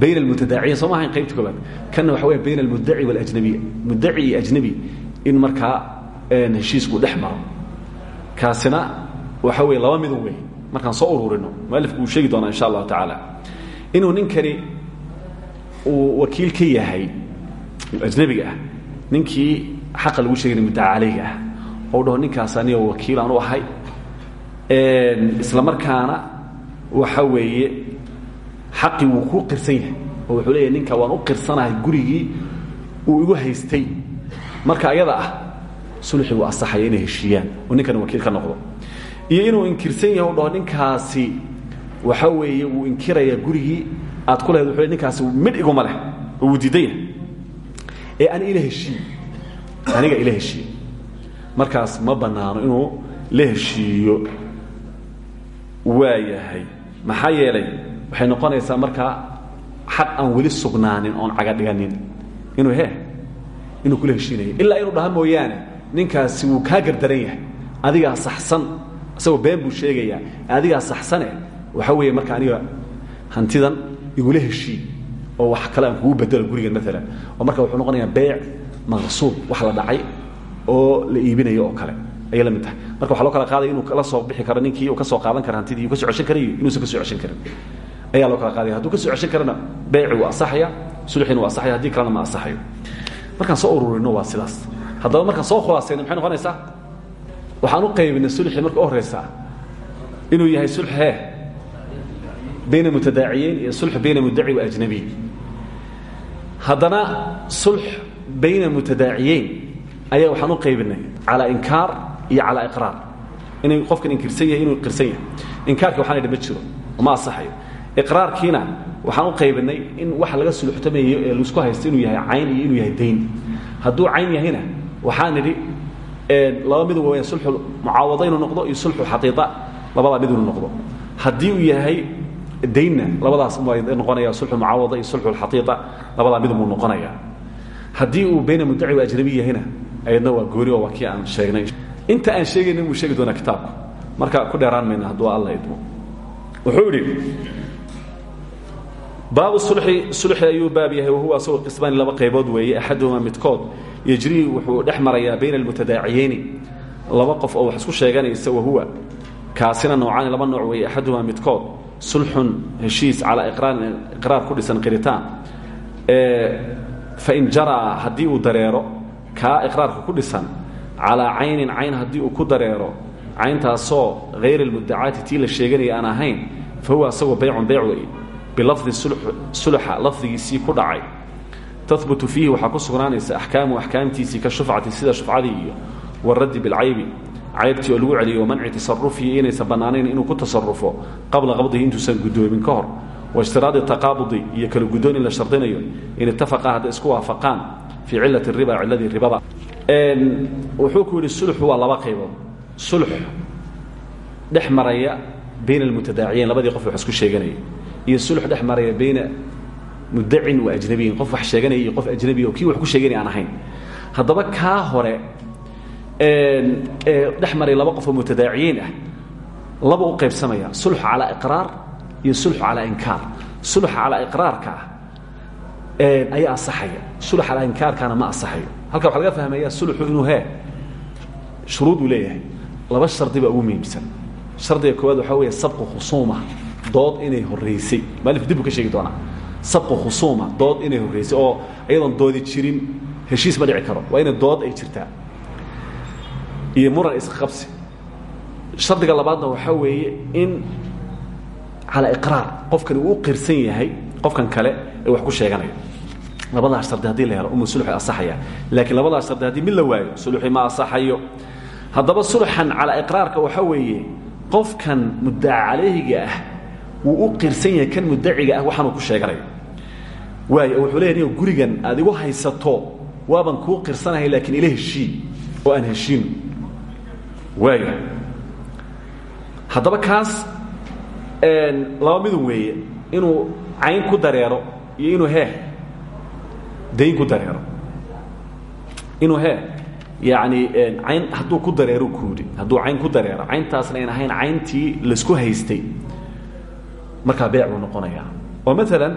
Bayna almutadaaciyin soo ma ahayn qaybta koobaad kanna waxa weya bayna almudaci waاlajnabiy mudaci iyo ajnabi in markaa heshiisku dhex kaasina waxa weeye laba midu wey markaan soo ururino mualifku uu sheegi doonaa insha allahu tacaala. Inuu ninkani uu wakiil ka yahay ajnabiga ah ninkii lagu sheegay muddaca calayga ah. Ou dhaho ninkaas wakiil aan u ahay isla markaana waxa weeye xaqii wuu kuu qirsan yahay oo wuxuu leeyahy ninka waan u qirsanahay gurigii uu igu haystay. Marka ayada ah sulxi wuu asaxaya inay heshiiyaan oo ninkana wakiil ka noqdo. Iyo inuu inkirsan yahay o dhaho ninkaasi waxa weeye wuu inkirayaa gurigii aad ku lahayd wuxuu ninkaasi midh iguma leh oo wuu ee ani ila heshiiyo aniga ila heshiiyo markaas ma bannaano inuu la waa yahay. Maxaa yeelay waxay noqonaysaa markaa xaq aan weli sugnaanin oon caga dhiganin. Inuu he inuu kula heshiinayo ilaa inuu dhaha mooyaane ninkaasi wuu kaa gardaran yahay. Adigaa saxsan isagoo been buu sheegayaa adigaa saxsane waxa weeye marka aniga hantidan igula heshii oo wax kale aan kugu bedelo gurigan maalan oo marka wuxuu noqonayaa beyc maqsuub wax la dhacay oo la iibinayo oo kale ayay la mid tahay. Marka waxa loo kala qaadaya inuu kala soo bixi karo ninkii uu ka soo qaadan kara hantidii uu ka soo ceshan karayo inuusan ka soo ceshan karin. Ayaa loo kala qaadaya hadduu ka soo ceshan karana beyci wuu asaxaya sulxina wuu asaxaya haddii kalena ma asaxayo markaan soo ururino waa sidaas. Haddaba markaan soo khulaasayno maxay noqonaysaa? Waxaan u qaybinay sulxi marka u horraysaa inuu yahay sulx hee bayna mutadaaciyeyn iyo sulx bayna mudaci wa ajnabiy. Haddana sulx bayna mutadaaciyeyn ayaa waxaan u qaybinay calaa inkaar iyo calaa iqraar. Inay qofkan inkirsan yahay inuu qirsan yahay. Inkaarka waxaan idhi ma jiro ma asaxayo iqraarkiina waxaan u qaybinay in wax laga suluxtamayo ee la isku haysto inuu yahay cayn iyo inuu yahay dayn. Hadduu cayn yahayna waxaan idhi laba mid waa sulxu mucaawado inuu noqdo iyo sulxu xaqiiqa labadaa mid inuu noqdo. Haddii uu yahay daynna labadaas noqonaya sulxu mucaawada iyo sulxu xaqiiqa labadaa midumuu noqonaya. Haddii uu bayna mudaci wa ajnabi yahayna ayadna waa gooni oo waa kii aan sheegnay inta aan sheegayna wuu sheegi doonaa kitaabku marka ku dheeraan mayna hadduu alla idmo. Wuxuu idhi baabu sulxi sulxi ayuu baab yahay wahuwa asagoo qismaani laba qaybood weeye. Axaduhumaa midkood yejrii wuxuu dhex marayaa bayna almutadaaciyeyni laba qof oo wax isku sheeganaysa wahuwa kaasina noocaani laba nooc weeye axaduhumaa midkood. Sulxun heshiis calaa iqraarin iqraar ku dhisan qiritaan. Fain jaraa haddii uu dareero kaa calaa caynin cayn haddii uu ku dareero cayntaasoo hayr almudacaati tii la sheeganaya aan ahayn fa huwa asagoo baycun beyc wey bilafdi sulxa lafdigiisii ku dhacay tahbutu fiihi waxaa ku sugnaanaysa axkaamu axkaamtiisii ka shufcati sida shufcadii iyo waraddi bilcaybi caybtii oo lagu celiyo manci tasarufihi inaysan bannaanayn inuu ku tasarufo qabla qabdihi intuusan guddoomin ka hor waishtiraadi taqaabudi iyo kala guddoon in la shardinayo in ittafaqa hadday isku waafaqaan fii cilati riba cilladii ribada wuxuu ku yidhi sulxu waa laba qaybood sulx dhex maraya bayna almutadaaciyeyn labadii qof wax isku sheeganaya iyo sulx dhex maraya bayna mudacin wa ajnabiyin qof wax sheeganaya iyo qof ajnabi oo kii wax ku sheeganaya aan ahayn. Haddaba kaa hore ee dhex maray laba qof oo mutadaaciyiin ah laba u qaybsamaya sulx calaa iqraar iyo sulx calaa inkaar. Sulx calaa iqraarka ah ayaa asaxaya sulx calaa inkaarkaana ma asaxayo halka waxaa laga fahmaya sulxu inuu hee shuruud uu leeyahay. Laba shardi baa ugu muhiimsan. Shardiga koowaad waxaa weeye sabqu khusuuma dood inay horraysay maalifku dib buu ka sheegi doonaa. Sabqu khusuuma dood inay horraysay oo iyadoon doodi jirin heshiis ma dhici karo. Waa inay dood ay jirtaa. Iyo muran isqabsi shardiga labaadna waxaa weeye in calaa iqraar qofkani uu qirsan yahay qofkan kale ee wax ku sheeganayo labadaas shardi haddii la helo umu sulxi asaxaya. Laakiin labadaas shardi haddii mid la waayo sulxi ma asaxayo. Haddaba sulxan calaa iqraarka waxaa weeye qofkan muddaca calayhiga ah wuu u qirsan yahay kan muddaciga ah waxaanuu ku sheeganayo waayo wuxuu leeyahy niyo gurigan aad igu haysato waaban kuu qirsanahay laakiin ila heshiin oo aan heshiino waaya haddaba kaas laba midun weeye inuu cayn ku dareero iyo inuu hee dayn ku dareero. Inuu hee yacni cayn hadduu ku dareero kuudhi hadduu cayn ku dareero. Cayntaasna ayn ahayn cayntii la isku haystay. Markaa beec buu noqonayaa. Oo maalan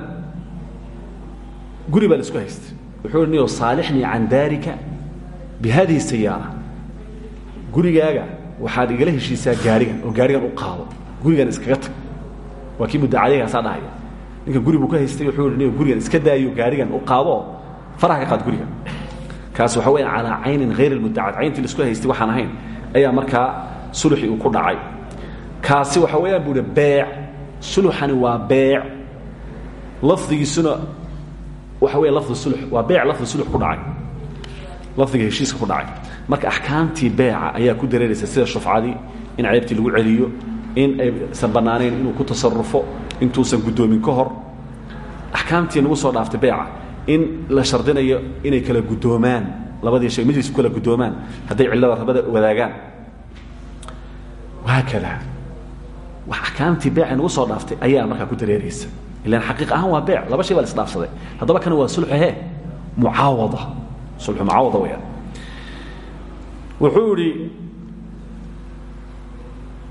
guri baa la isku haystay. Wuxuu niyo saalixnii can daarika bi hadihi sayaara gurigaaga waxaad igala heshiisaa gaarigan oo gaarigan u qaado. Gurigan iskaga tag. Waa kii mudacadegaasaa dhahaya. Ninka guri buu ka haystay wuxuu niyo gurigan iska daayo gaarigan u qaado faraha ka qaad guriga. Kaas waxa weya calaa caynin hayr almudacad cayntii la isku haystay waxaan ahayn ayaa markaa sulxi uu ku dhacay. Kaasi waxa weeyaan buu hi beec. Suluxani waa beec. Lafdigiisuna waxa weya lafdu sulux waa beec lafdi sulux ku dhacay. Lafdiga heshiiska ku dhacay. Marka axkaamtii beeca ayaa ku dareeraysa sida shufcadii in ceebtii lagu celiyo in aysan bannaanayn inuu ku tasarufo intuusan guddoomin ka hor. Axkaamtii nagu soo dhaaftay beeca in la shardinayo inay kala guddoomaan labadii shay majlis ku kala guddoomaan hadday cillada rabada wadaagaan. Wahaakada wax axkaamtii beeca nagu soo dhaaftay ayaa markaa ku dareeraysa. Ilan xaqiiq ahaan waa beec laba shay baa la isdhaafsaday haddaba kana waa sulxuhe mucaawada. Sulxu mucaawada weyaan wuxuu idhi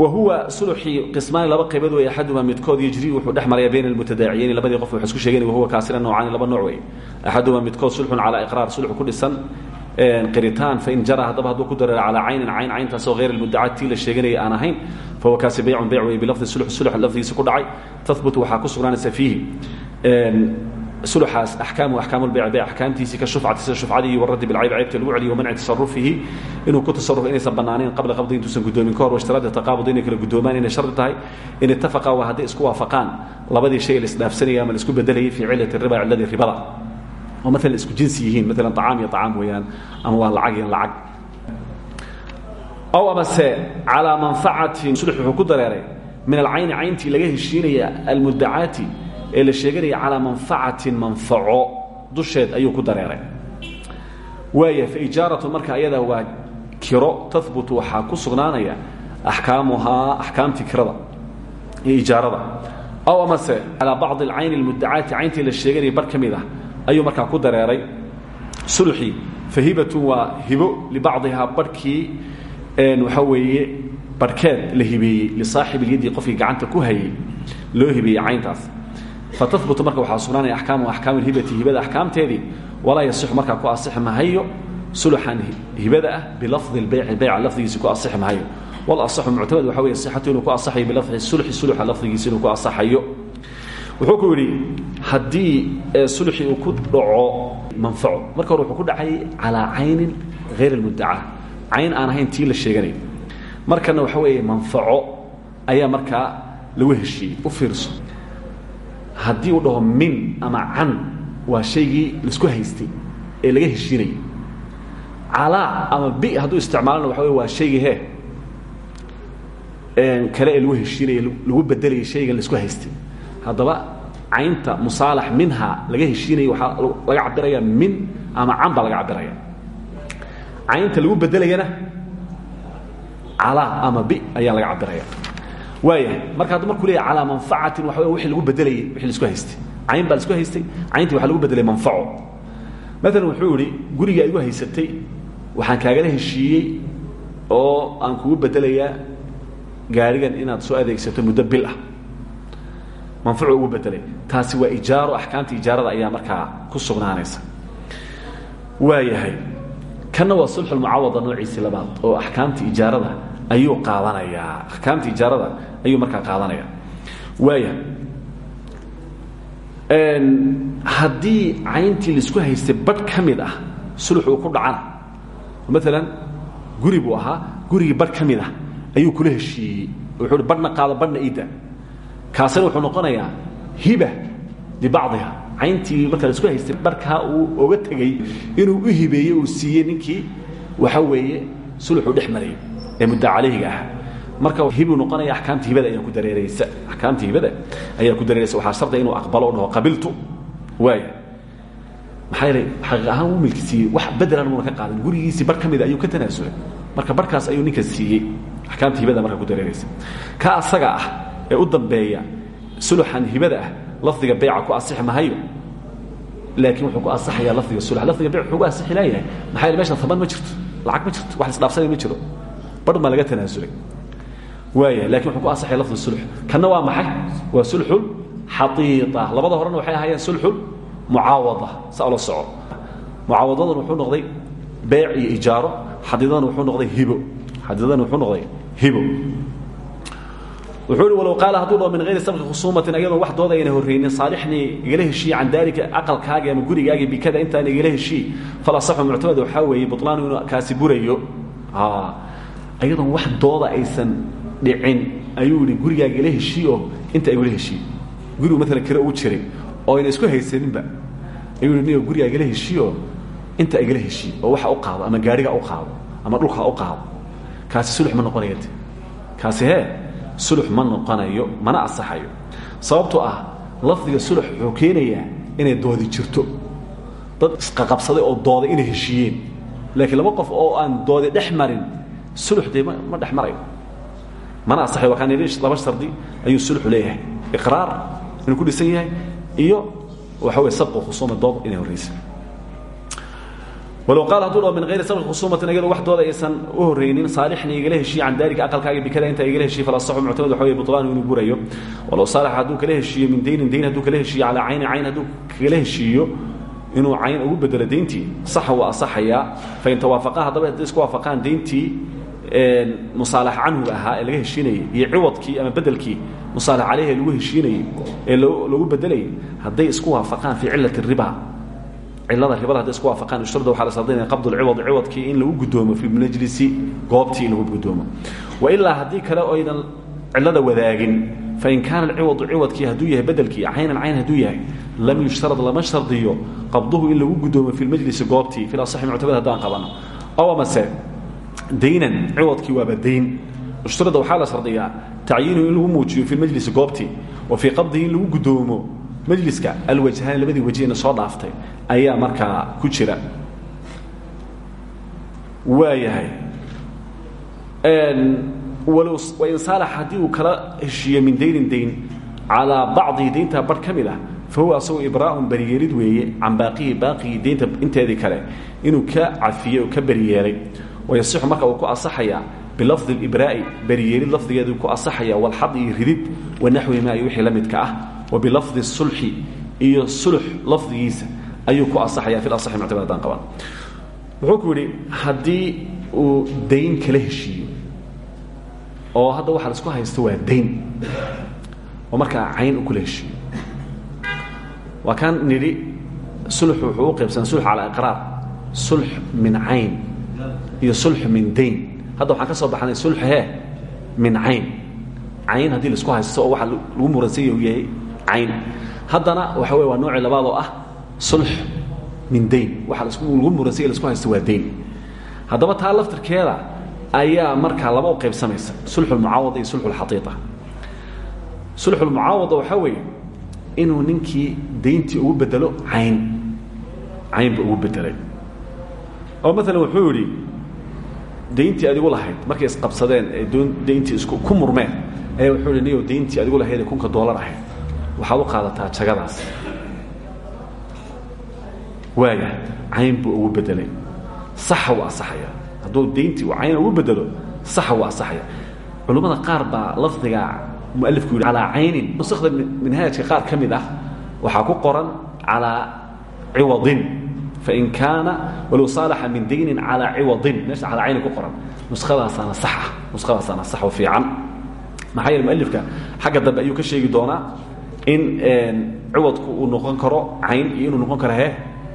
wahuwa sulxii qismaani laba qaybood wey axadumaa midkood yejri wuxuu dhex bayna almutadaaciyeyni labadii qof wax isku sheegayn wahuwa kaasina noocaani laba nooc wey axadumaa midkood sulxun calaa iqraar sulxu ku dhisan qiritaan. Fain jara haddaba hadduu ku dareero calaa caynin cayn cayntaasoo hayr almudacaad tii la sheeganaya aan ahayn fahuwa kaasi baycun beyc wey bilafdi sulx sulx lafdigiisa ku dhacay. Tahbut waxaa ku sugnaanaysa fiihi suluxaas axkaamu axkaamu lbeyc beyc axkaamtiisii ka shufcati sida shufcadii waraddi bilcayb ceybta lagu celiyo wamanci tasarufihi inuu ku tasarufo inaysan bannaanayn qabla qabdi intuusan guddoomin ka hor washtiraadi taqaabud inay kala guddoomaan inay shardi tahay in ittafaqa waa hadday isku waafaqaan labadii shay la isdhaafsanaya ama la isku bedelayay fii cilati riba cilladii ribada oo maalan isku jinsi yihiin maalan acaam iyo acaam weeyaan ama waa lacag iyo lacag aw amase calaa manfacatin sulx wuxuu ku dareeray min alcayni cayntii laga heshiinaya almudacaati ee la sheeganaya calaa manfacatin manfaco dusheed ayuu ku dareeray. Waaya faijaaratu marka ayada waa kiro tahbutu waxaa ku sugnaanaya axkaamuhaa axkaamtii kirada iyo ijaarada. Aw amase calaa bacdi alcayni almudacaati cayntii la sheeganaya bar ka mid ah ayuu markaa ku dareeray. Sulxii fahibatun waa hibo libacdihaa barhkii waxaa weeye barhkeed la hibeeyey lisaaxib ilyadi qofkii gacanta ku hayay loo hibeeyey cayntaas fatahbutu marka waxaa sugnaanaya axkaamu axkaam alhibati hibada axkaamteedii walaa yasixu markaa ku asixi mahayo suluxan hibada ah bilafdi lbeyci beyca lafdigiisi ku asixi mahayo walasaxu muctamad waxa wey sixatu inuu ku asaxayo bilafdi sulxi suluxa lafdigiisi inuu ku asaxayo wuxuu ku yidhi haddii sulxi uu ku dhaco manfaco marka hore wuxuu ku dhacay calaa caynin hayr almudaca cayn aan ahayn tii la sheeganayo markana waxa weeye manfaco ayaa markaa lagu heshiiyey u fiirso haddii uu dhaho min ama can waa shaygii la isku haystay ee laga heshiinayay. Calaa ama bi hadduu isticmaalana waxa wey waa shaygii he kale ee lagu heshiinaya lagu bedelayay shaygan la isku haystay. Haddaba caynta musaalax minha laga heshiinaya waxaa laga cabiraya min ama can baa laga cabiraya caynta lagu bedelayana calaa ama bi ayaa laga cabiraya waaya marka haddu markuu leeya calaa manfacatin waxa w wii lagu bedelayey wixii la isku haystay. Cayn baa la isku haystay cayntii waxa lagu bedelay manfaco. Maalan wuxuu idhi guriga igu haysatay waxaan kaagala heshiiyey oo aan kugu bedelayaa gaarigan inaad soo adeegsato muddo bil ah. Manfuucu ugu bedelay. Taasi waa ijaaro axkaamta ijaarada ayaa markaa ku sugnaanaysa. Waayahay kanna waa sulxulmucaawada noociisii labaad oo axkaamta ijaarada ayuu qaadanayaa. Axkaamta ijaarada ayuu markaa qaadanaya waaya haddii cayntii la isku haystay badh ka mid ah sulux uu ku dhacana. Maalan guri buu ahaa gurigii badh ka mid ah ayuu kula heshiiyey. Wuxuu hi badhna qaado badhna iida. Kaasina wuxuu noqonayaa hiba libacdiha. Cayntii marka la isku haystay barkaa uu oga tegey inuu u hibeeyey uu siiyey ninkii waxa weeye suluxuu dhex marayay ee mudda calayhiga ah. Marka hibuu noqonaya axkaamta hibada ayaa ku dareeraysa. Axkaamta hibada ayaa ku dareeraysa. Waxaa shardiga inuu aqbalo o dhaho qabiltu. Waaya maxaa yeelay xaqiiq ahaan uu milki siiyey. Wax bedelan muuna ka qaadan gurigiisii bar ka mida ayuu ka tanaasulay marka barkaas ayuu ninka siiyey. Axkaamta hibada marka ku dareeraysa. Ka asaga ah ee u dambeeya suluxan hibada ah lafdiga beyca ku asixi mahayo. Laakiin wuxuu ku asaxayaa lafdiga sulx lafdiga beyc wuxuu ku asixi laayahay maxaa yeele meeshan taban ma jirto. Lacag ma jirto. Wax la isdhaafsanaya ma jiro bar baa laga tanaasulay waaya laakiin wuxuu ku asaxaya lafdi sulx kanna waa maxay? Waa sulxul xaiita labada horena waxay ahaayeen sulxul mucaawada saa ula soco. Mucaawadadan wuxuu noqday beyc iyo ijaaro. Xadiidadan wuxuu noqday hibo. Xadiidadan wuxuu noqday hibo. Wuxuu i walow qaala hadduu dhaho min hayri sabqi khusuumatin ayadoon wax dooda ayna horreynin saalixnii igala heshiiye can daalika aqalkaagii ama gurigaagii bikada intaan igala heshiiy falasaxu muctamad waxaa weeye buطlaanu inuu kaasi burayo ayadoon wax dooda aysan dhicin ayuu ihi gurigaaga ila heshii oo inta igula heshiiye gurigu maalan kale uu jiray oo ayna isku haysaninba. Ayuu niyo gurigaaga ila heshii oo inta igala heshiiye oo waxa u qaado ama gaariga u qaado ama dhulka u qaado. Kaasi sulux ma noqonaya kaasi hee sulux ma noqonayo mana asaxayo sababtoo ah lafdiga sulux wuxuu keenayaa inay doodi jirto. Dad isqaqabsaday oo dooday inay heshiiyeen. Laakiin laba qof oo aan doodi dhex marin sulux dee ma dhex marayo. Mana asaxayo waa kaan laba shardi ayuu suluxu leeyahay. Iqraar inuu ku dhisan yahay iyo waxa wey sabqu khusuuma dood inay horraysa walow qaal hadduu dhao min hayri sabqi khusuumatin iyadoo wax dooda aysan u horraynin saalixni igala heshiiye can daalika aqalkaaga bikada intaa igala heshiiye falasaxu muctamad waxa wey butlaanu inuu burayo. Walow saalax hadduu kala heshiiyo min daynin dayn hadduu kala heshiiyo calaa cayni cayn hadduu kala heshiiyo inuu cayn ugu bedelo dayntii. Saxa waa asaxayaa fain tawaafaqaa haddaba hadday isku waafaqaan dayntii musaalax canhuga ahaa ee laga heshiinayey iyo ciwadkii ama bedelkii musaalax caleyhi lagu heshiinayey ee lagu bedelayay hadday isku waafaqaan fii cilati riba. Cilada ribada hadday isku waafaqaan sharda waxaa la sardinaya qabd lciwad ciwadkii in lagu gudoomo fi majlisi goobtii in lagu gudoomo. Wailaa haddii kale oydan cilada wadaagin fain kaana alciwadu ciwadkii hadduu yahay bedelkii caynan cayn hadduu yahay lam yushtarad lama shardiyo qabduhu in lagu gudoomo fi lmajlisi goobtii fi asaxi muctamad haddaan qabano. Ow amase daynan ciwadkii waaba dayn ushturada waxaa la shardiyaa tacyiinuhu in lagu muujiyo fi lmajlisi goobtii wa fii qabdihi lagu gudoomo majliska alwajhaani labadii wajhina soo dhaaftay ayaa markaa ku jira. Waayahay wain saalax haddii uu kala heshiiyo min daynin dayn calaa bacdihi dayntaa bar ka ah fa huwa asagoo ibraa'un beriyeelid weeye can baaqihi baaqigii daynta inteedii kale inuu ka cafiyey ka beriyeelay wayasixu marka uu ku asaxayaa bilafdi libraa'i beriyeelid lafdigeeduu ku asaxaya walxad iyo ridid wanaxwihimaa iyo wixii la midka ah wabilafdi sulxi iyo sulux lafdigiisa ayuu ku asaxaya fi asaxi muctamad haddaan qaban. Wuxuu ku yidhi haddii uu dayn kala heshiiyo oo hadda waxa la isku haysto waa dayn oo markaa cayn u kula heshiiyo. Waa kaan nidhi sulxu wuxuu u qaybsan sulx calaa iqraar sulx min cayn iyo sulx min dayn. Hadda waxaan ka soo baxnay sulx hee min cayn. Cayn haddii la isku haysto oo waxa lagu muransanya u yahay cayn. Haddana waxa wey waa noocii labaad oo ah sulx min dayn. Waxa lagu muransanya la isku haysto waa dayn. Haddaba taa laftirkeeda ayaa markaa laba u qaybsamaysa. Sulxulmucaawada iyo sulxulxaiia sulxulmucaawada waxaa weeye inuu ninkii dayntii ugu bedelo cayn. Caynba ugu bedelay oo maalan wuxuu yidhi dayntii adigu lahayd markay isqabsadeen ee dayntii isku ku murmeen ayaa wuxuu yidhi niyow dayntii adigu lahayd ee kunka doolar ahayd waxaad u qaadataa jagadaas. Waaya cayn buu ugu bedelay saxa wuu asaxaya hadduu dayntii uu cayn ugu bedelo saxa wuu asaxaya culummada qaar baa lafdiga mualifku yidhi calaa caynin. Nusakhda minhaajka qaar ka mid ah waxaa ku qoran calaa ciwadin fain kaana walow saalaxa min daynin calaa ciwadin meesha calaa caynin ku qoran nuskadaasaana sax ah nuskadaasaana sax oo fiican maxaa yeele mualifka xagga dambe ayuu ka sheegi doonaa in ciwadku uu noqon karo cayn iyo inuu noqon karo he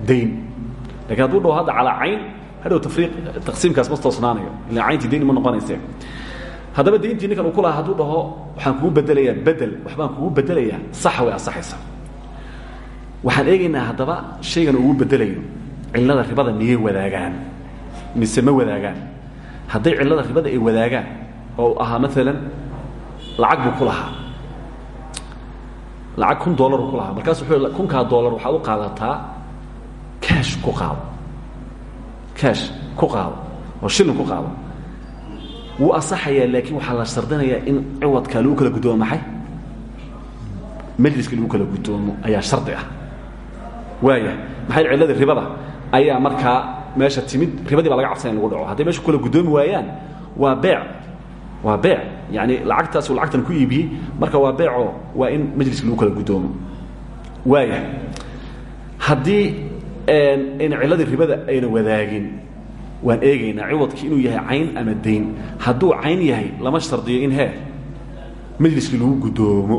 dayn lakiin hadduu dhaho hadda calaa cayn hadhow tafriiq taqsiimkaas ma toosnaanayo ila cayntii dayn ma noqonayse haddaba dayntii ninkan uu ku lahaa hadduu dhaho waxaan kugu bedelayaa bedel waxbaan kugu bedelayaa saxa way asaxaysa waxaan eegaynaa haddaba shaygan ugu bedelayo cillada ribada miyay wadaagaan mise ma wadaagaan? Hadday cillada ribada ay wadaagaan oo ahaa maalan lacag buu ku lacag kun dollaru ku markaas wuxuu kunkaa dollar waxaad u qaadataa cash ku qaado. Cash ku qaado oo shilin ku qaado. Wuu asaxayaa laakiin waxaa la shardinayaa in ciwadka lagu kala guddoomo majliska lagu kala guddoomo ayaa shardi ah waaya maxay cilladii ribada? Ayaa markaa meesha timid ribadii baa laga cabsanaya in lagu dhaco. Hadday meesha ku kala guddoomi waayaan waa beec. Waa beec. Yani lacagtaas uu lacagtan ku iibiyey marka waa beeco waa in majliska lagu kala guddoomo waaya haddii ayna cilladii ribada ayna wadaagin waan eegaynaa ciwadkii inuu yahay cayn ama dayn. Hadduu cayn yahay lama shardiyo in hee majliskii lagu guddoomo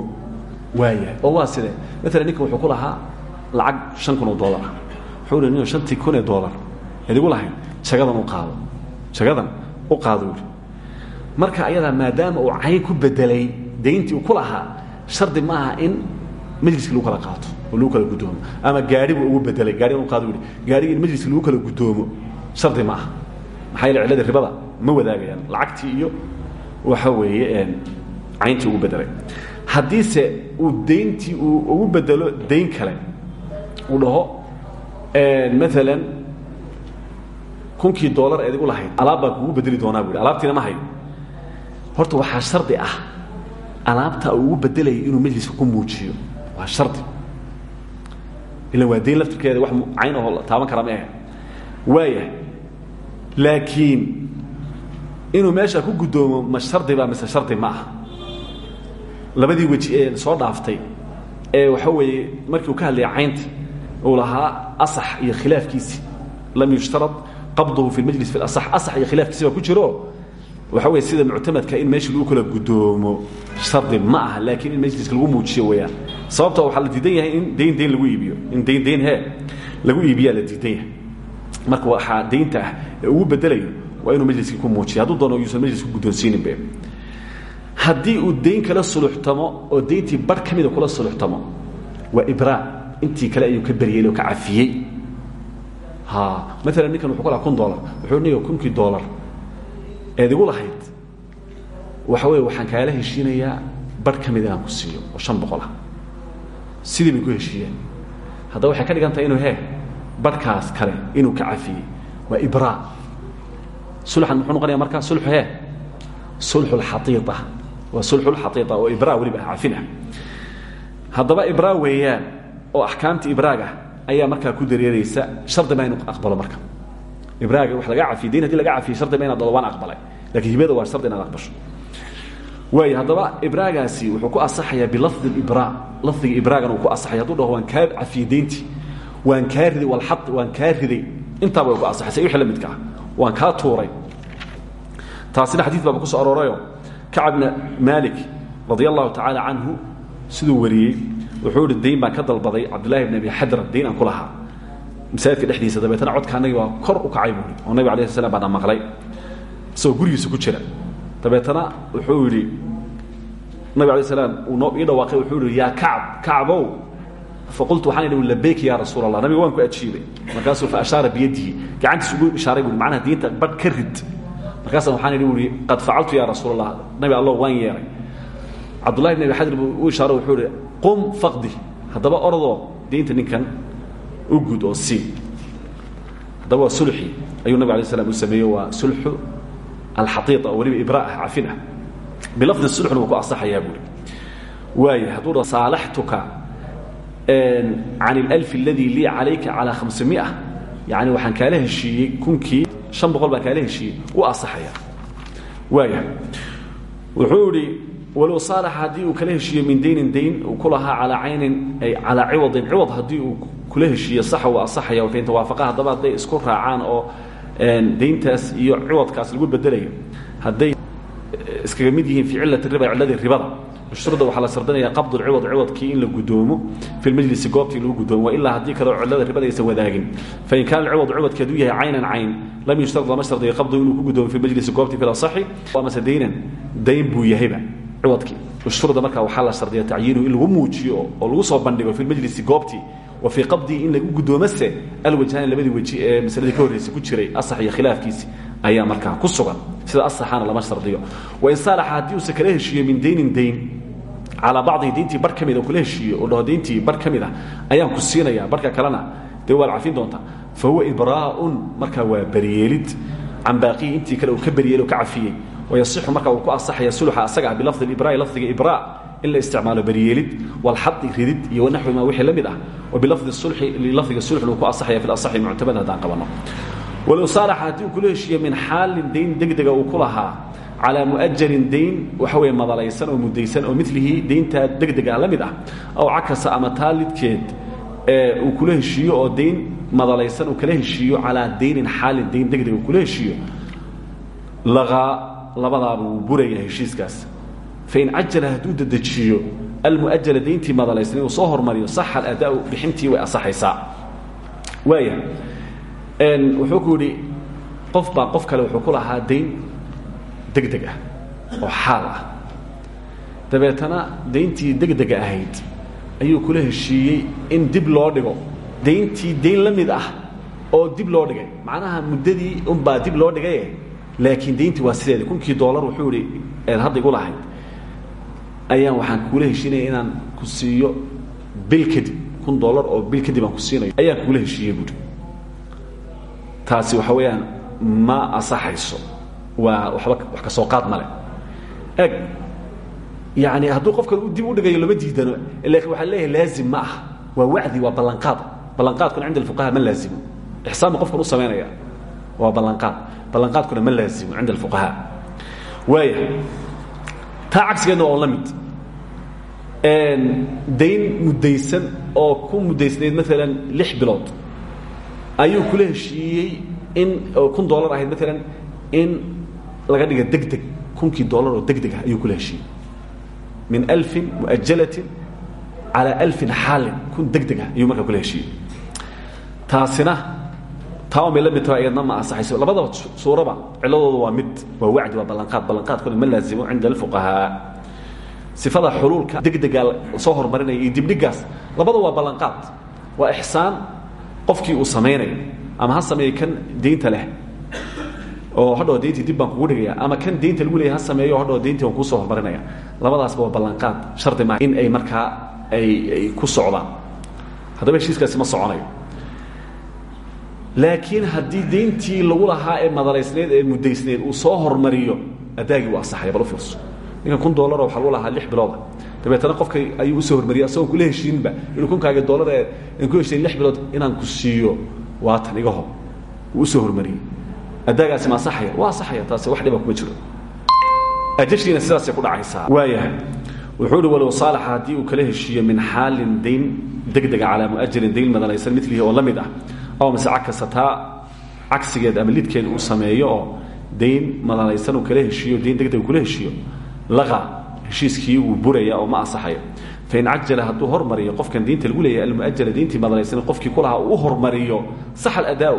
waayahay oo waa side maalan ninkan wuxuu ku lahaa lacag shan kun oo dollar. Ah wuxuu hi nin shantii kun ee dollar. Idigu lahayn jagadan u qaado. Jagadan u qaado marka ayadaa maadaama uu cayn ku bedelay dayntii uu ku lahaa shardi ma aha in majliski lagu kala qaato oo lagu kala guddoomo ama gaari buu ugu bedelay gaari inu qaado gaarigi in majliski lagu kala guddoomo shardi ma aha maxaa yeele cilladii ribada ma wadaagayaan. Lacagtii iyo waxa weeye cayntii ugu bedelay. Haddiise uu dayntii uu ugu bedelo dayn kale uu dhaho maalan kunkii doolar eed igu lahayd alaab baan kugu bedeli doonaa bu alaabtiina ma hayo horta waxaa shardi ah alaabta uu ugu bedelayay inuu majliska ku muujiyo. Waa shardi. Ila waa dayn laftirkeeda wax cayn ahoo taaban kara ma ahe. Waayahay laakiin inuu meesha ku guddoomo ma shardiba mise shardi ma aha. Labadii weji ee soo dhaaftay ee waxa weeye markii uu ka hadlaya caynta uu lahaa asax iyo khilaafkiisi. Lam yushtarad qabduhu fi lmajlis fi asax. Asax iyo khilaafkiisi baa ku jiro. Waxa weye sida muctamadka in meesha lagu kala guddoomo shardi ma aha laakiin in majliska lagu muujiyo weeyaan. Sababta waxaa la diidan yahay in dayn dayn lagu iibiyo. In dayn dayn he lagu iibiyaa la diidan yahay. Marka waxaa daynta ah ee ugu bedelayo waa inuu majliskii ku muujiya hadduu doono yuusan majliska guddoonsiininbe haddii uu dayn kala suluxtamo oo dayntii barh ka mida kula suluxtamo waa ibraa intii kale ayuu ka beryeel oo ka cafiyey. Ha maalan ninkan wuxuu ku lahaa kun dolar wuxuu niga kunkii doolar eed igu lahayd. Waxa weye waxaan kaala heshiinayaa barh ka mid inaan ku siiyo oo shan boqol ah. Sidii bay ku heshiiyeen haddaba waxay ka dhigan tahay inuu he barhkaas kale inuu ka cafiyey. Waa ibraa sulxan muxuu noqonaya marka sulxu he sulxulxaiia waa sulxulxaiia oo ibraa weliba ah cafin ah haddaba ibraa weeyaan oo axkaamta ibraaga ayaa markaa ku dareeraysa shardi ma inu aqbalo marka. Ibraaga wax laga cafiye dayn haddii laga cafiye shardi ma inaad dado waan aqbalay lakiin hibada waa shardi inaad aqbasho. Waay haddaba ibraagaasi wuxuu ku asaxayaa bilafdi ibraa lafdiga ibraagan uu ku asaxaya haduu dhaho waan kaa cafiyey waan kaa riday walxad waan kaa riday. Way ku asaxaysay wixii la midka ah. Waan kaa tuuray. Taasina xadiid baaba ku soo aroorayo. Kacab bna maalik radia allahu tacaala canhu siduu wuxuu ihi dayn baan ka dalbaday cabdullahi bn abi xadra dayn aan ku lahaa. Masaajidka dhexdiisa dabeetana codka anagii waa kor u kacay buui oo nabig alayh slam baana maqlay. Isagoo gurigiisa ku jira. Dabeetana wuxuu yidhi nabig alay slam uu ii dhawaaqay wuxuu yihi yaa kacb kacbow. Faqultu waxaan idhi labayk ya rasuul allah nabiga waan ku ajiibay. Markaasuu fa ashaara biyadihi. Gacantiis ugu ishaaray buui macnaha diinta badh ka rid. Markaasa waxaan idhi uhi qad facaltu ya rasuul allah nabi allah waan yeelay cabdullahi bn abi xadr buu u ishaaro wuxuu ihi qum faqdi haddaba orodoo diinta ninkan u gud oo sii haddaba waa sulxi ayuu nabig alay slam u sameeyey waa sulxu alxaiia oo weliba ibra ah cafin ah bilafdi sulxuna wuu ku asaxayaa buuri waaya hadduu dha saalaxtuka can اlalf اladii lii calayka calى hamsimiة yani waxaan kaala heshiiyey kunkii شhan boqol baan kaala heshiiyey u asaxaya waaya wuxuu idhi walow saalax haddii uu kala heshiiyo min daynin dayn uu ku lahaa calaa caynin ay calaa ciwadin ciwad haddii uu kula heshiiyo saxa uu asaxaya fain tawaafaqa haddaba hadday isku raacaan oo dayntaas iyo ciwadkaas lagu bedelayo hadday iskaga mid yihiin fii cilati riba cilladii ribada. Shuruda waxaa la sardinaya qabd ciwad ciwadkii in la gudoomo fi majlisi goobtii lagu gudoomo wailaa haddii kaleo cilada ribada aysan wadaagin. Fain kaana ciwad ciwadki haduu yahay caynan cayn lam yushtarad lama shardiyo qabdu inuu ku gudoomo fi majlisi goobtii fil asaxi amase daynan dayn buu yahayba ciwadkii shuruda markaa waxaa la shardiya tacyiinuhu in lagu muujiyo oo lagu soo bandhigo fi majlisi goobtii wa fii qabdihi in lagu gudoomase alwajhaani labadii weji ee masaladii ka horreysay ku jiray asax iyo khilaafkiisi ayaa markaa ku sugan. Sida asaxaana lama shardiyo wain saalaxa haddii uusa kala heshiiyo min daynin dayn calaa bacdihi dayntii bar ka mida kula heshiiyo oo dhaho dayntii bar ka mid a ayaan ku siinaya barka kalena. Dee waad cafin doontaa fa huwa ibraa'un markaa waa beriyeelid can baaqihi intii kale uu ka beryeeli o ka cafiyey wayasixu markaa uu ku asaxaya sulxa asaga ah bilafdi ibraa'i lafdiga ibraa in la isticmaalo beryeelid walxadi ridid iyo wanaxwima wixii la mid ah wa bilafdi sulxi lafdiga sulxin uu ku asaxaya fi asaxi muctamad haddaan qabanno walow saalaxa haddii uu kula heshiiyo min xaalin dayn degdega uu ku lahaa calaa mu'ajalin dayn waxa weeye madalaysan oo mudaysan oo milihii dayntaa degdega la mid ah aw cakasa ama taalidkeed ee uu kula heshiiyo oo dayn madalaysan uu kala heshiiyo calaa daynin xaalin dayn degdeg uu kula heshiiyo labadaaba wuu buraya heshiiskaas. Fain cajala hadduu dedejiyo almu'ajala dayntii madalaysan inuu soo hormariyo saxa aadaau bixintii way asaxaysaa waaya wuxuu ku yidhi qof baa qof kale wuxuu ku lahaa dayn ah oo xaal ah. Dabeetana dayntii degdega ahayd ayuu kula heshiiyey in dib loo dhigo. Dayntii dayn la ah oo dib loo dhigay. Macnaha muddadii unbaa dib loo dhigaye laakiin dayntii waa sideeda kunkii doolar wuxuu ihi eed hadda igu lahayd ayaan waxaan kuula heshiinaya inaan ku siiyo bil kadib kun dollar oo bil kadib aan ku siinayo. Ayaan kuula heshiiyey buuri taasi waxa weeyaan ma asaxayso. Waa waba wax ka soo qaad male eg yani hadduu qofkan dib u dhigayo lama diidano laakiin waxaa leeyahay laazim ma ah waa wacdi waa ballanqaad. Ballanqaadkuna cinda alfuqaha ma laazimo. Ixsaan bu qofkan u samaynaya waa ballanqaad ballanqaadkuna ma laazimo cinda alfuqahaa. Waaya taa cagsigeedna waa un la mid. Dayn oo ku muddaysnayd maalan lix bilood ayuu kula heshiiyey in oo dollar ahayd maalan in laga dhiga deg deg dollar oo deg ah ayuu kula heshiiyey. Min alfin muajalatin calaa alfin xaalin kun deg ah ayuu markaa kula heshiiyey. Taasina taa umay la mid taha iyadna ma ansaxayso. Labadaba suuraba ciladoodu waa mid waa wacdi waa ballanqaad. Ballanqaadkuna ma laazimo cinda alfuqahaa sifada xuluulka degdega soo hormarinaya iyo dibdhigaas labada waa ballanqaad. Waa ixsaan qofkii uu samaynayo ama ha sameeye kan daynta leh. Oo hadhoo dayntii dib baan kugu dhigaya ama kan daynta lagu leeyahy ha sameeyo hadhoo dayntii waan kuusoo hormarinaya. Labadaasba waa ballanqaad shardi maa in ay markaa ay ay ku socdaan. Haddaba heshiiskaasi ma soconayo laakiin haddii dayntii lagu lahaa ee madalaysneed ee muddaysneed uu soo hormariyo adaagii waa asaxaya bal u fiirso. Ninkan kun doolaro waxaa lagu lahaa lix bilooda dabeetana qofka ayuu u soo hormariyey asagoo kula heshiinba inuu kunkaagi doolar ee aan ku heshiin lix bilood inaan ku siiyo waatan iga hor. Uu u soo hormariyey adaagaasi ma asaxaya waa asaxaya taasi wax dhiba kuma jiro. Ajashiina sidaasay ku dhacaysaa. Waayahay wuxuu uhi walow saalaxa haddii uu kala heshiiyo min xaalin dayn degdega calaa mu'ajirin dayn madalaysan milihi oo la mid ah aw mase cakasa taa cagsigeed ama lidkeed uu sameeyo oo dayn madalaysan uu kala heshiiyo dayn degdeg kula heshiiyo laqa heshiiskii wuu buraya oo ma ansaxayo. Fain cajala hadduu hormariyo qofkan diinta lagu leeyahay almuajala diintii madalaysan qofkii ku lahaa uu hormariyo sax aladaaw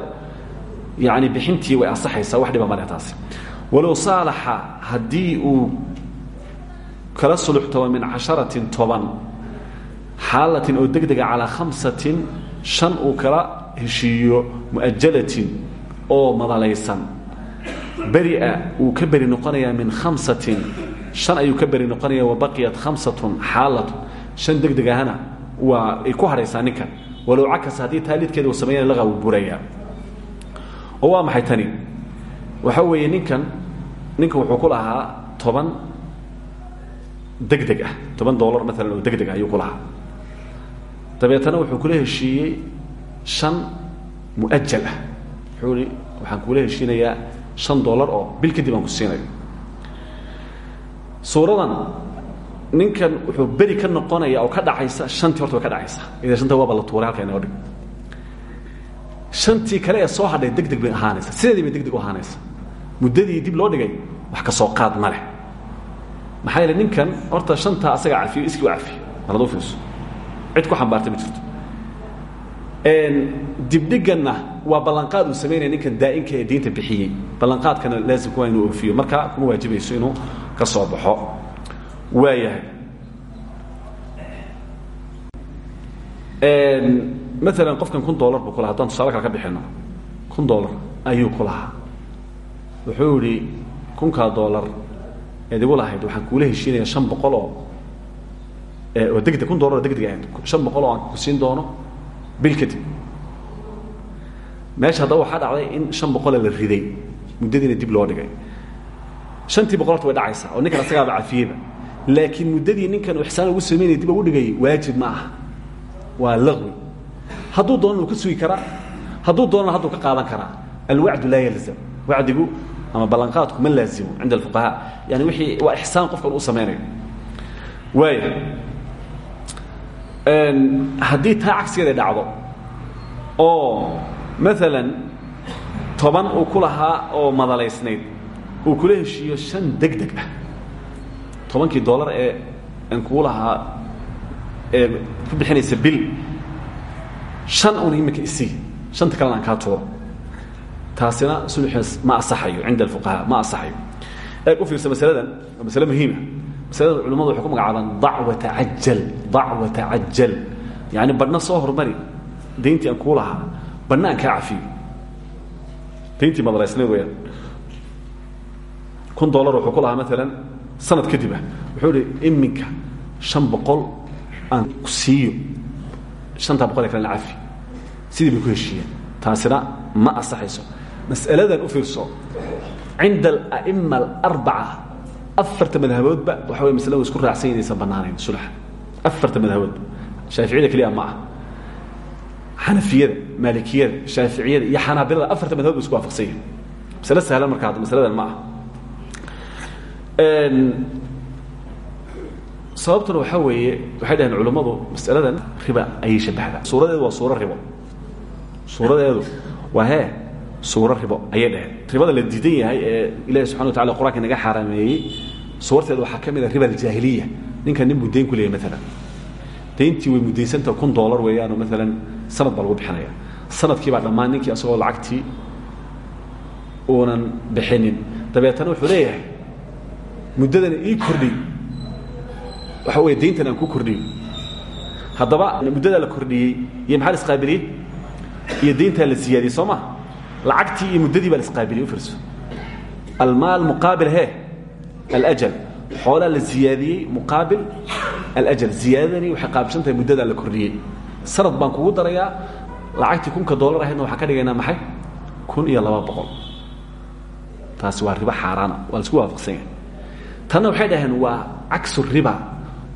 yani bixintii way ansaxaysaa wax dhiba male taasi. Walow saalaxa haddii uu kala suluxtamo min casharatin toban xaalatin oo degdega calaa khamsatin shan uu kala heshiiyo mu'ajalatin oo madalaysan beria wuu ka beri noqonayaa min khamsatin. Shan ayuu ka beri noqonaya wabaqiyat khamsatun xaalatun shan degdeg ahna waa ay ku hadhaysaa ninkan walow cakas haddii taalidkeeda uu sameeyana laqa wuu burayaa oo waa maxay tani? Waxa weeye ninkan ninkan wuxuu ku lahaa toban degdeg ah. Toban dollar maalan oo degdeg ah ayuu ku lahaa. Dabeetana wuxuu kula heshiiyey shan muajal ah. Wuxuu i waxaan kula heshiinayaa shan dollar oo bil kadib aan ku siinayo. Suuradan ninkan wuxuu beri ka noqonaya oo ka dhacaysa shantii horta way ka dhacaysa. Ida shanta waaba la tuuray halka inoo dhig. Shantii kale ee soo hadhay deg deg bay ahaanaysa. Sideedii bay deg deg u ahaanaysa. Muddadii dib loo dhigay wax ka soo qaad ma leh. Maxaa yeele ninkan horta shantaa asagaa cafiyo iskii u cafiyo. Marad u fiirso cid ku xambaartay ma jirto dibdhiganna waa ballanqaad uu samaynaya ninkan daa'inka ee diinta bixiyey. Ballanqaadkana laazimku waa inuu oofiyo marka kuma waajibayso inuu ka soo baxo. Waayahay. Maalan qofkan kun dollar buu ku laha haddaan tusaale kale ka bixino. Kun dollar ayuu ku lahaa. Wuxuu idhi kunkaa dollar eed igu lahayd waxaan kuula heshiinaya shan boqol oo oo degdeg kun dollar oo degdeg ahayd. Shan boqol oo aan ku siin doono bil kadib meesha haddaba waxaa dhacday in shan boqole la riday muddadiina dib loo dhigay shantii boqol horta way dhacaysaa oo ninkan asagaaba cafiyeyba laakiin muddadii ninkan ixsaan ugu samaynaya dib ugu dhigay waajib ma aha waa laqwi hadduu doonana uu ka sugi karaa hadduu doonana hadduu ka qaadan karaa alwacdu laa yalzam wacdigu ama ballanqaadku ma laazimo cinda alfuqahaa yani wixii waa ixsaan qofkan uu samaynayo waaya haddii taa cagsigeeda dhacdo oo maalan toban uu ku oo madalaysnayd uu kula heshiiyo shan deg ah. Tobankii dollar ee aan kugu ee ku bixinaysa bil shan un imika isii shanta kalena aan kaa tuuro. Taasina sulxaas ma asaxayo cinda alfuqahaa ma asaxayo. Eeg u fiirsa masaladan waa masale masalada culimmadu waxay ku magacaabaan dacwa tacajal dacwa tacajal yacni badhna soo hormari. Dayntii aan kuu lahaa badhna aan kaa cafiyo. Dayntii kun dollar wuxuu ku lahaa maalan sanad kadib ah. Wuxuu ihi iminka shan boqol aan siiyo shantaa boqol ee sidii bay ku heshiiyeen. Taasina ma asaxayso mas'aladan u fiirso cinda ala'ima alarbaca afarta madhaboodba waxa way maslada isku raacsan inaysan bannaanayn sulxa. Afarta madhaboodba. Shaaficiyada keliya ma ah xanafiyada maalikiyada shaaficiyada iyo xanaabilada afarta madhabood ba isku waafaqsan yihiin masale sahlan marka hadda masaladan ma ah sababtuna waxaa weeye waxay dhaheen culammadu masaladan riba ayay shabbahdaa suuradeedu waa suuro ribo. Suuradeedu waa hee suuro ribo ayay dhaheen. Ribada la diidan yahay ee ilaahi subxana wa tacala qur'anka naga xaaraameeyey suurteeda waxaa ka mid a riba aljaahiliya ninkan nin buu dayn ku leeyahy maalan dayntii way muddaysanta kun dollar weeyaanoo maalan sanad baa lagu bixinaya. Sanadkii baa dhammaan ninkii asagoo lacagtii uunan bixinin. Dabeetana wuxuu leeyahay muddadana ii kordhiy waxa wey dayntan aan ku kordhiyo haddaba muddadaa la kordhiyey iyo maxaa la isqaabiliyey? Iyo dayntaa la siyaadiyey soo ma lacagtii iyo muddadii baa la isqaabiliyey u fiirso. Almaal muqaabil he alajal. Xoolaa la siyaadiyey muqaabil alajal. Ziyaadadani waxay qaabsan tahay muddadaa la kordhiyey sanad baan kugu darayaa lacagtii kunka dollar ahaydna waxaan ka dhigaynaa maxay? Kun iyo laba boqol. Taasi waa ribo xaaraana waa la isku waafaqsan yahay. Tanna waxay dhaheen waa cagsu riba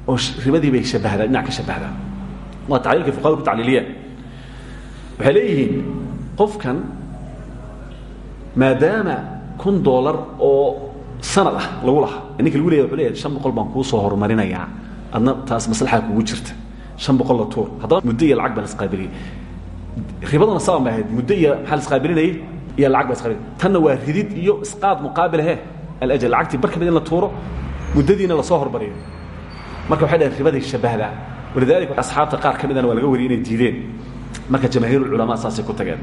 oo ribadii bay shabbahdaa dhinac ka shabbahdaa waa tacliilkay fuqahadu ku tacliiliyeen waxay leeyihiin qofkan maadaama kun dollar oo sanad ah lagu lahaa. Ninka lagu leeyahy wuxuu leeyahay shan boqol baan kuu soo horumarinayaa. Adna taas maslaxaa kugu jirta. Shan boqol la tuur. Haddaba muddo iyo lacag baa la isqaabiliyey ribaduna saban bay ahayd. Muddo iyo maxaa la isqaabilinayay iyo lacag baa isqaabiliyay tanna waa ridid iyo isqaad muqaabil he alajal lacagtii bar ka mid in la tuuro muddadiina la soo hormariyo marka waxay dhaheen ribaday shabbahdaa walidaalika asxaabta qaar ka midana waa laga wariyay inay diideen. Marka jamaahiirulculamaa saasay ku tageen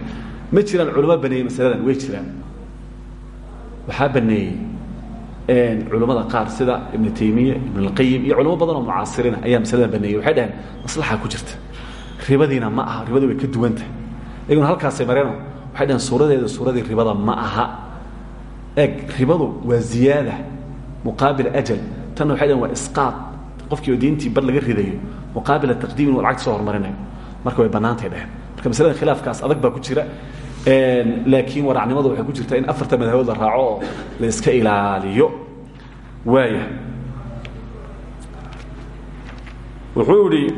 ma jiraan culamo baneeyey masaladan way jiraan. Waxaa baneeyey culammada qaar sida ibnu taymiya ibnulqayim iyo culamo badan oo mucaasiriina ayaa masaladan baneeyey. Waxay dhaheen maslaxa ku jirta. Ribadiina ma aha ribadu way ka duwan tahay. Iyaguna halkaasay mareeno waxay dhaheen suuradeeda suuradii ribada ma aha. Eeg ribadu waa ziyaada muqaabil ajal. Tanna waxay dhaheen waa isqaad. Qofkii oo diintii bar laga ridayo muqaabila taqdiim inuu lacagta soo hormarinayo. Marka way bannaantay dheheen marka masalada khilaafkaas adag baa ku jira. Laakiin waracnimadu waxay ku jirtaa in afarta madhabood la raaco oo la iska ilaaliyo. Waaya wuxuu idhi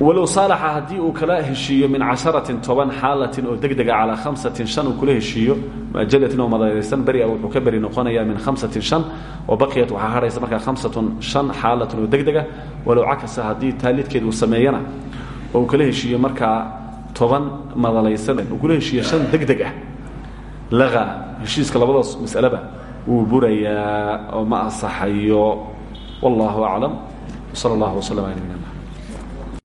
walow saalaxa haddii uu kala heshiiyo min casharatin toban xaalatin oo deg dega calaa khamsatin shan uu kula heshiiyo muajalatin oo madaysan beria wuxuu ka beri noqonayaa min khamsatin shan oo baqiyat waxaa hadhaysa markaa khamsatun shan xaalatun oo deg dega walow cakasa haddii taalidkeed uu sameeyana oo uu kala heshiiyo markaa toban madalaysan uu kula heshiiyo shan deg deg ah. Laqa heshiiska labadaas masaleba wuu burayaa oo asaxayo wallahu aclam sala allahu waslama ala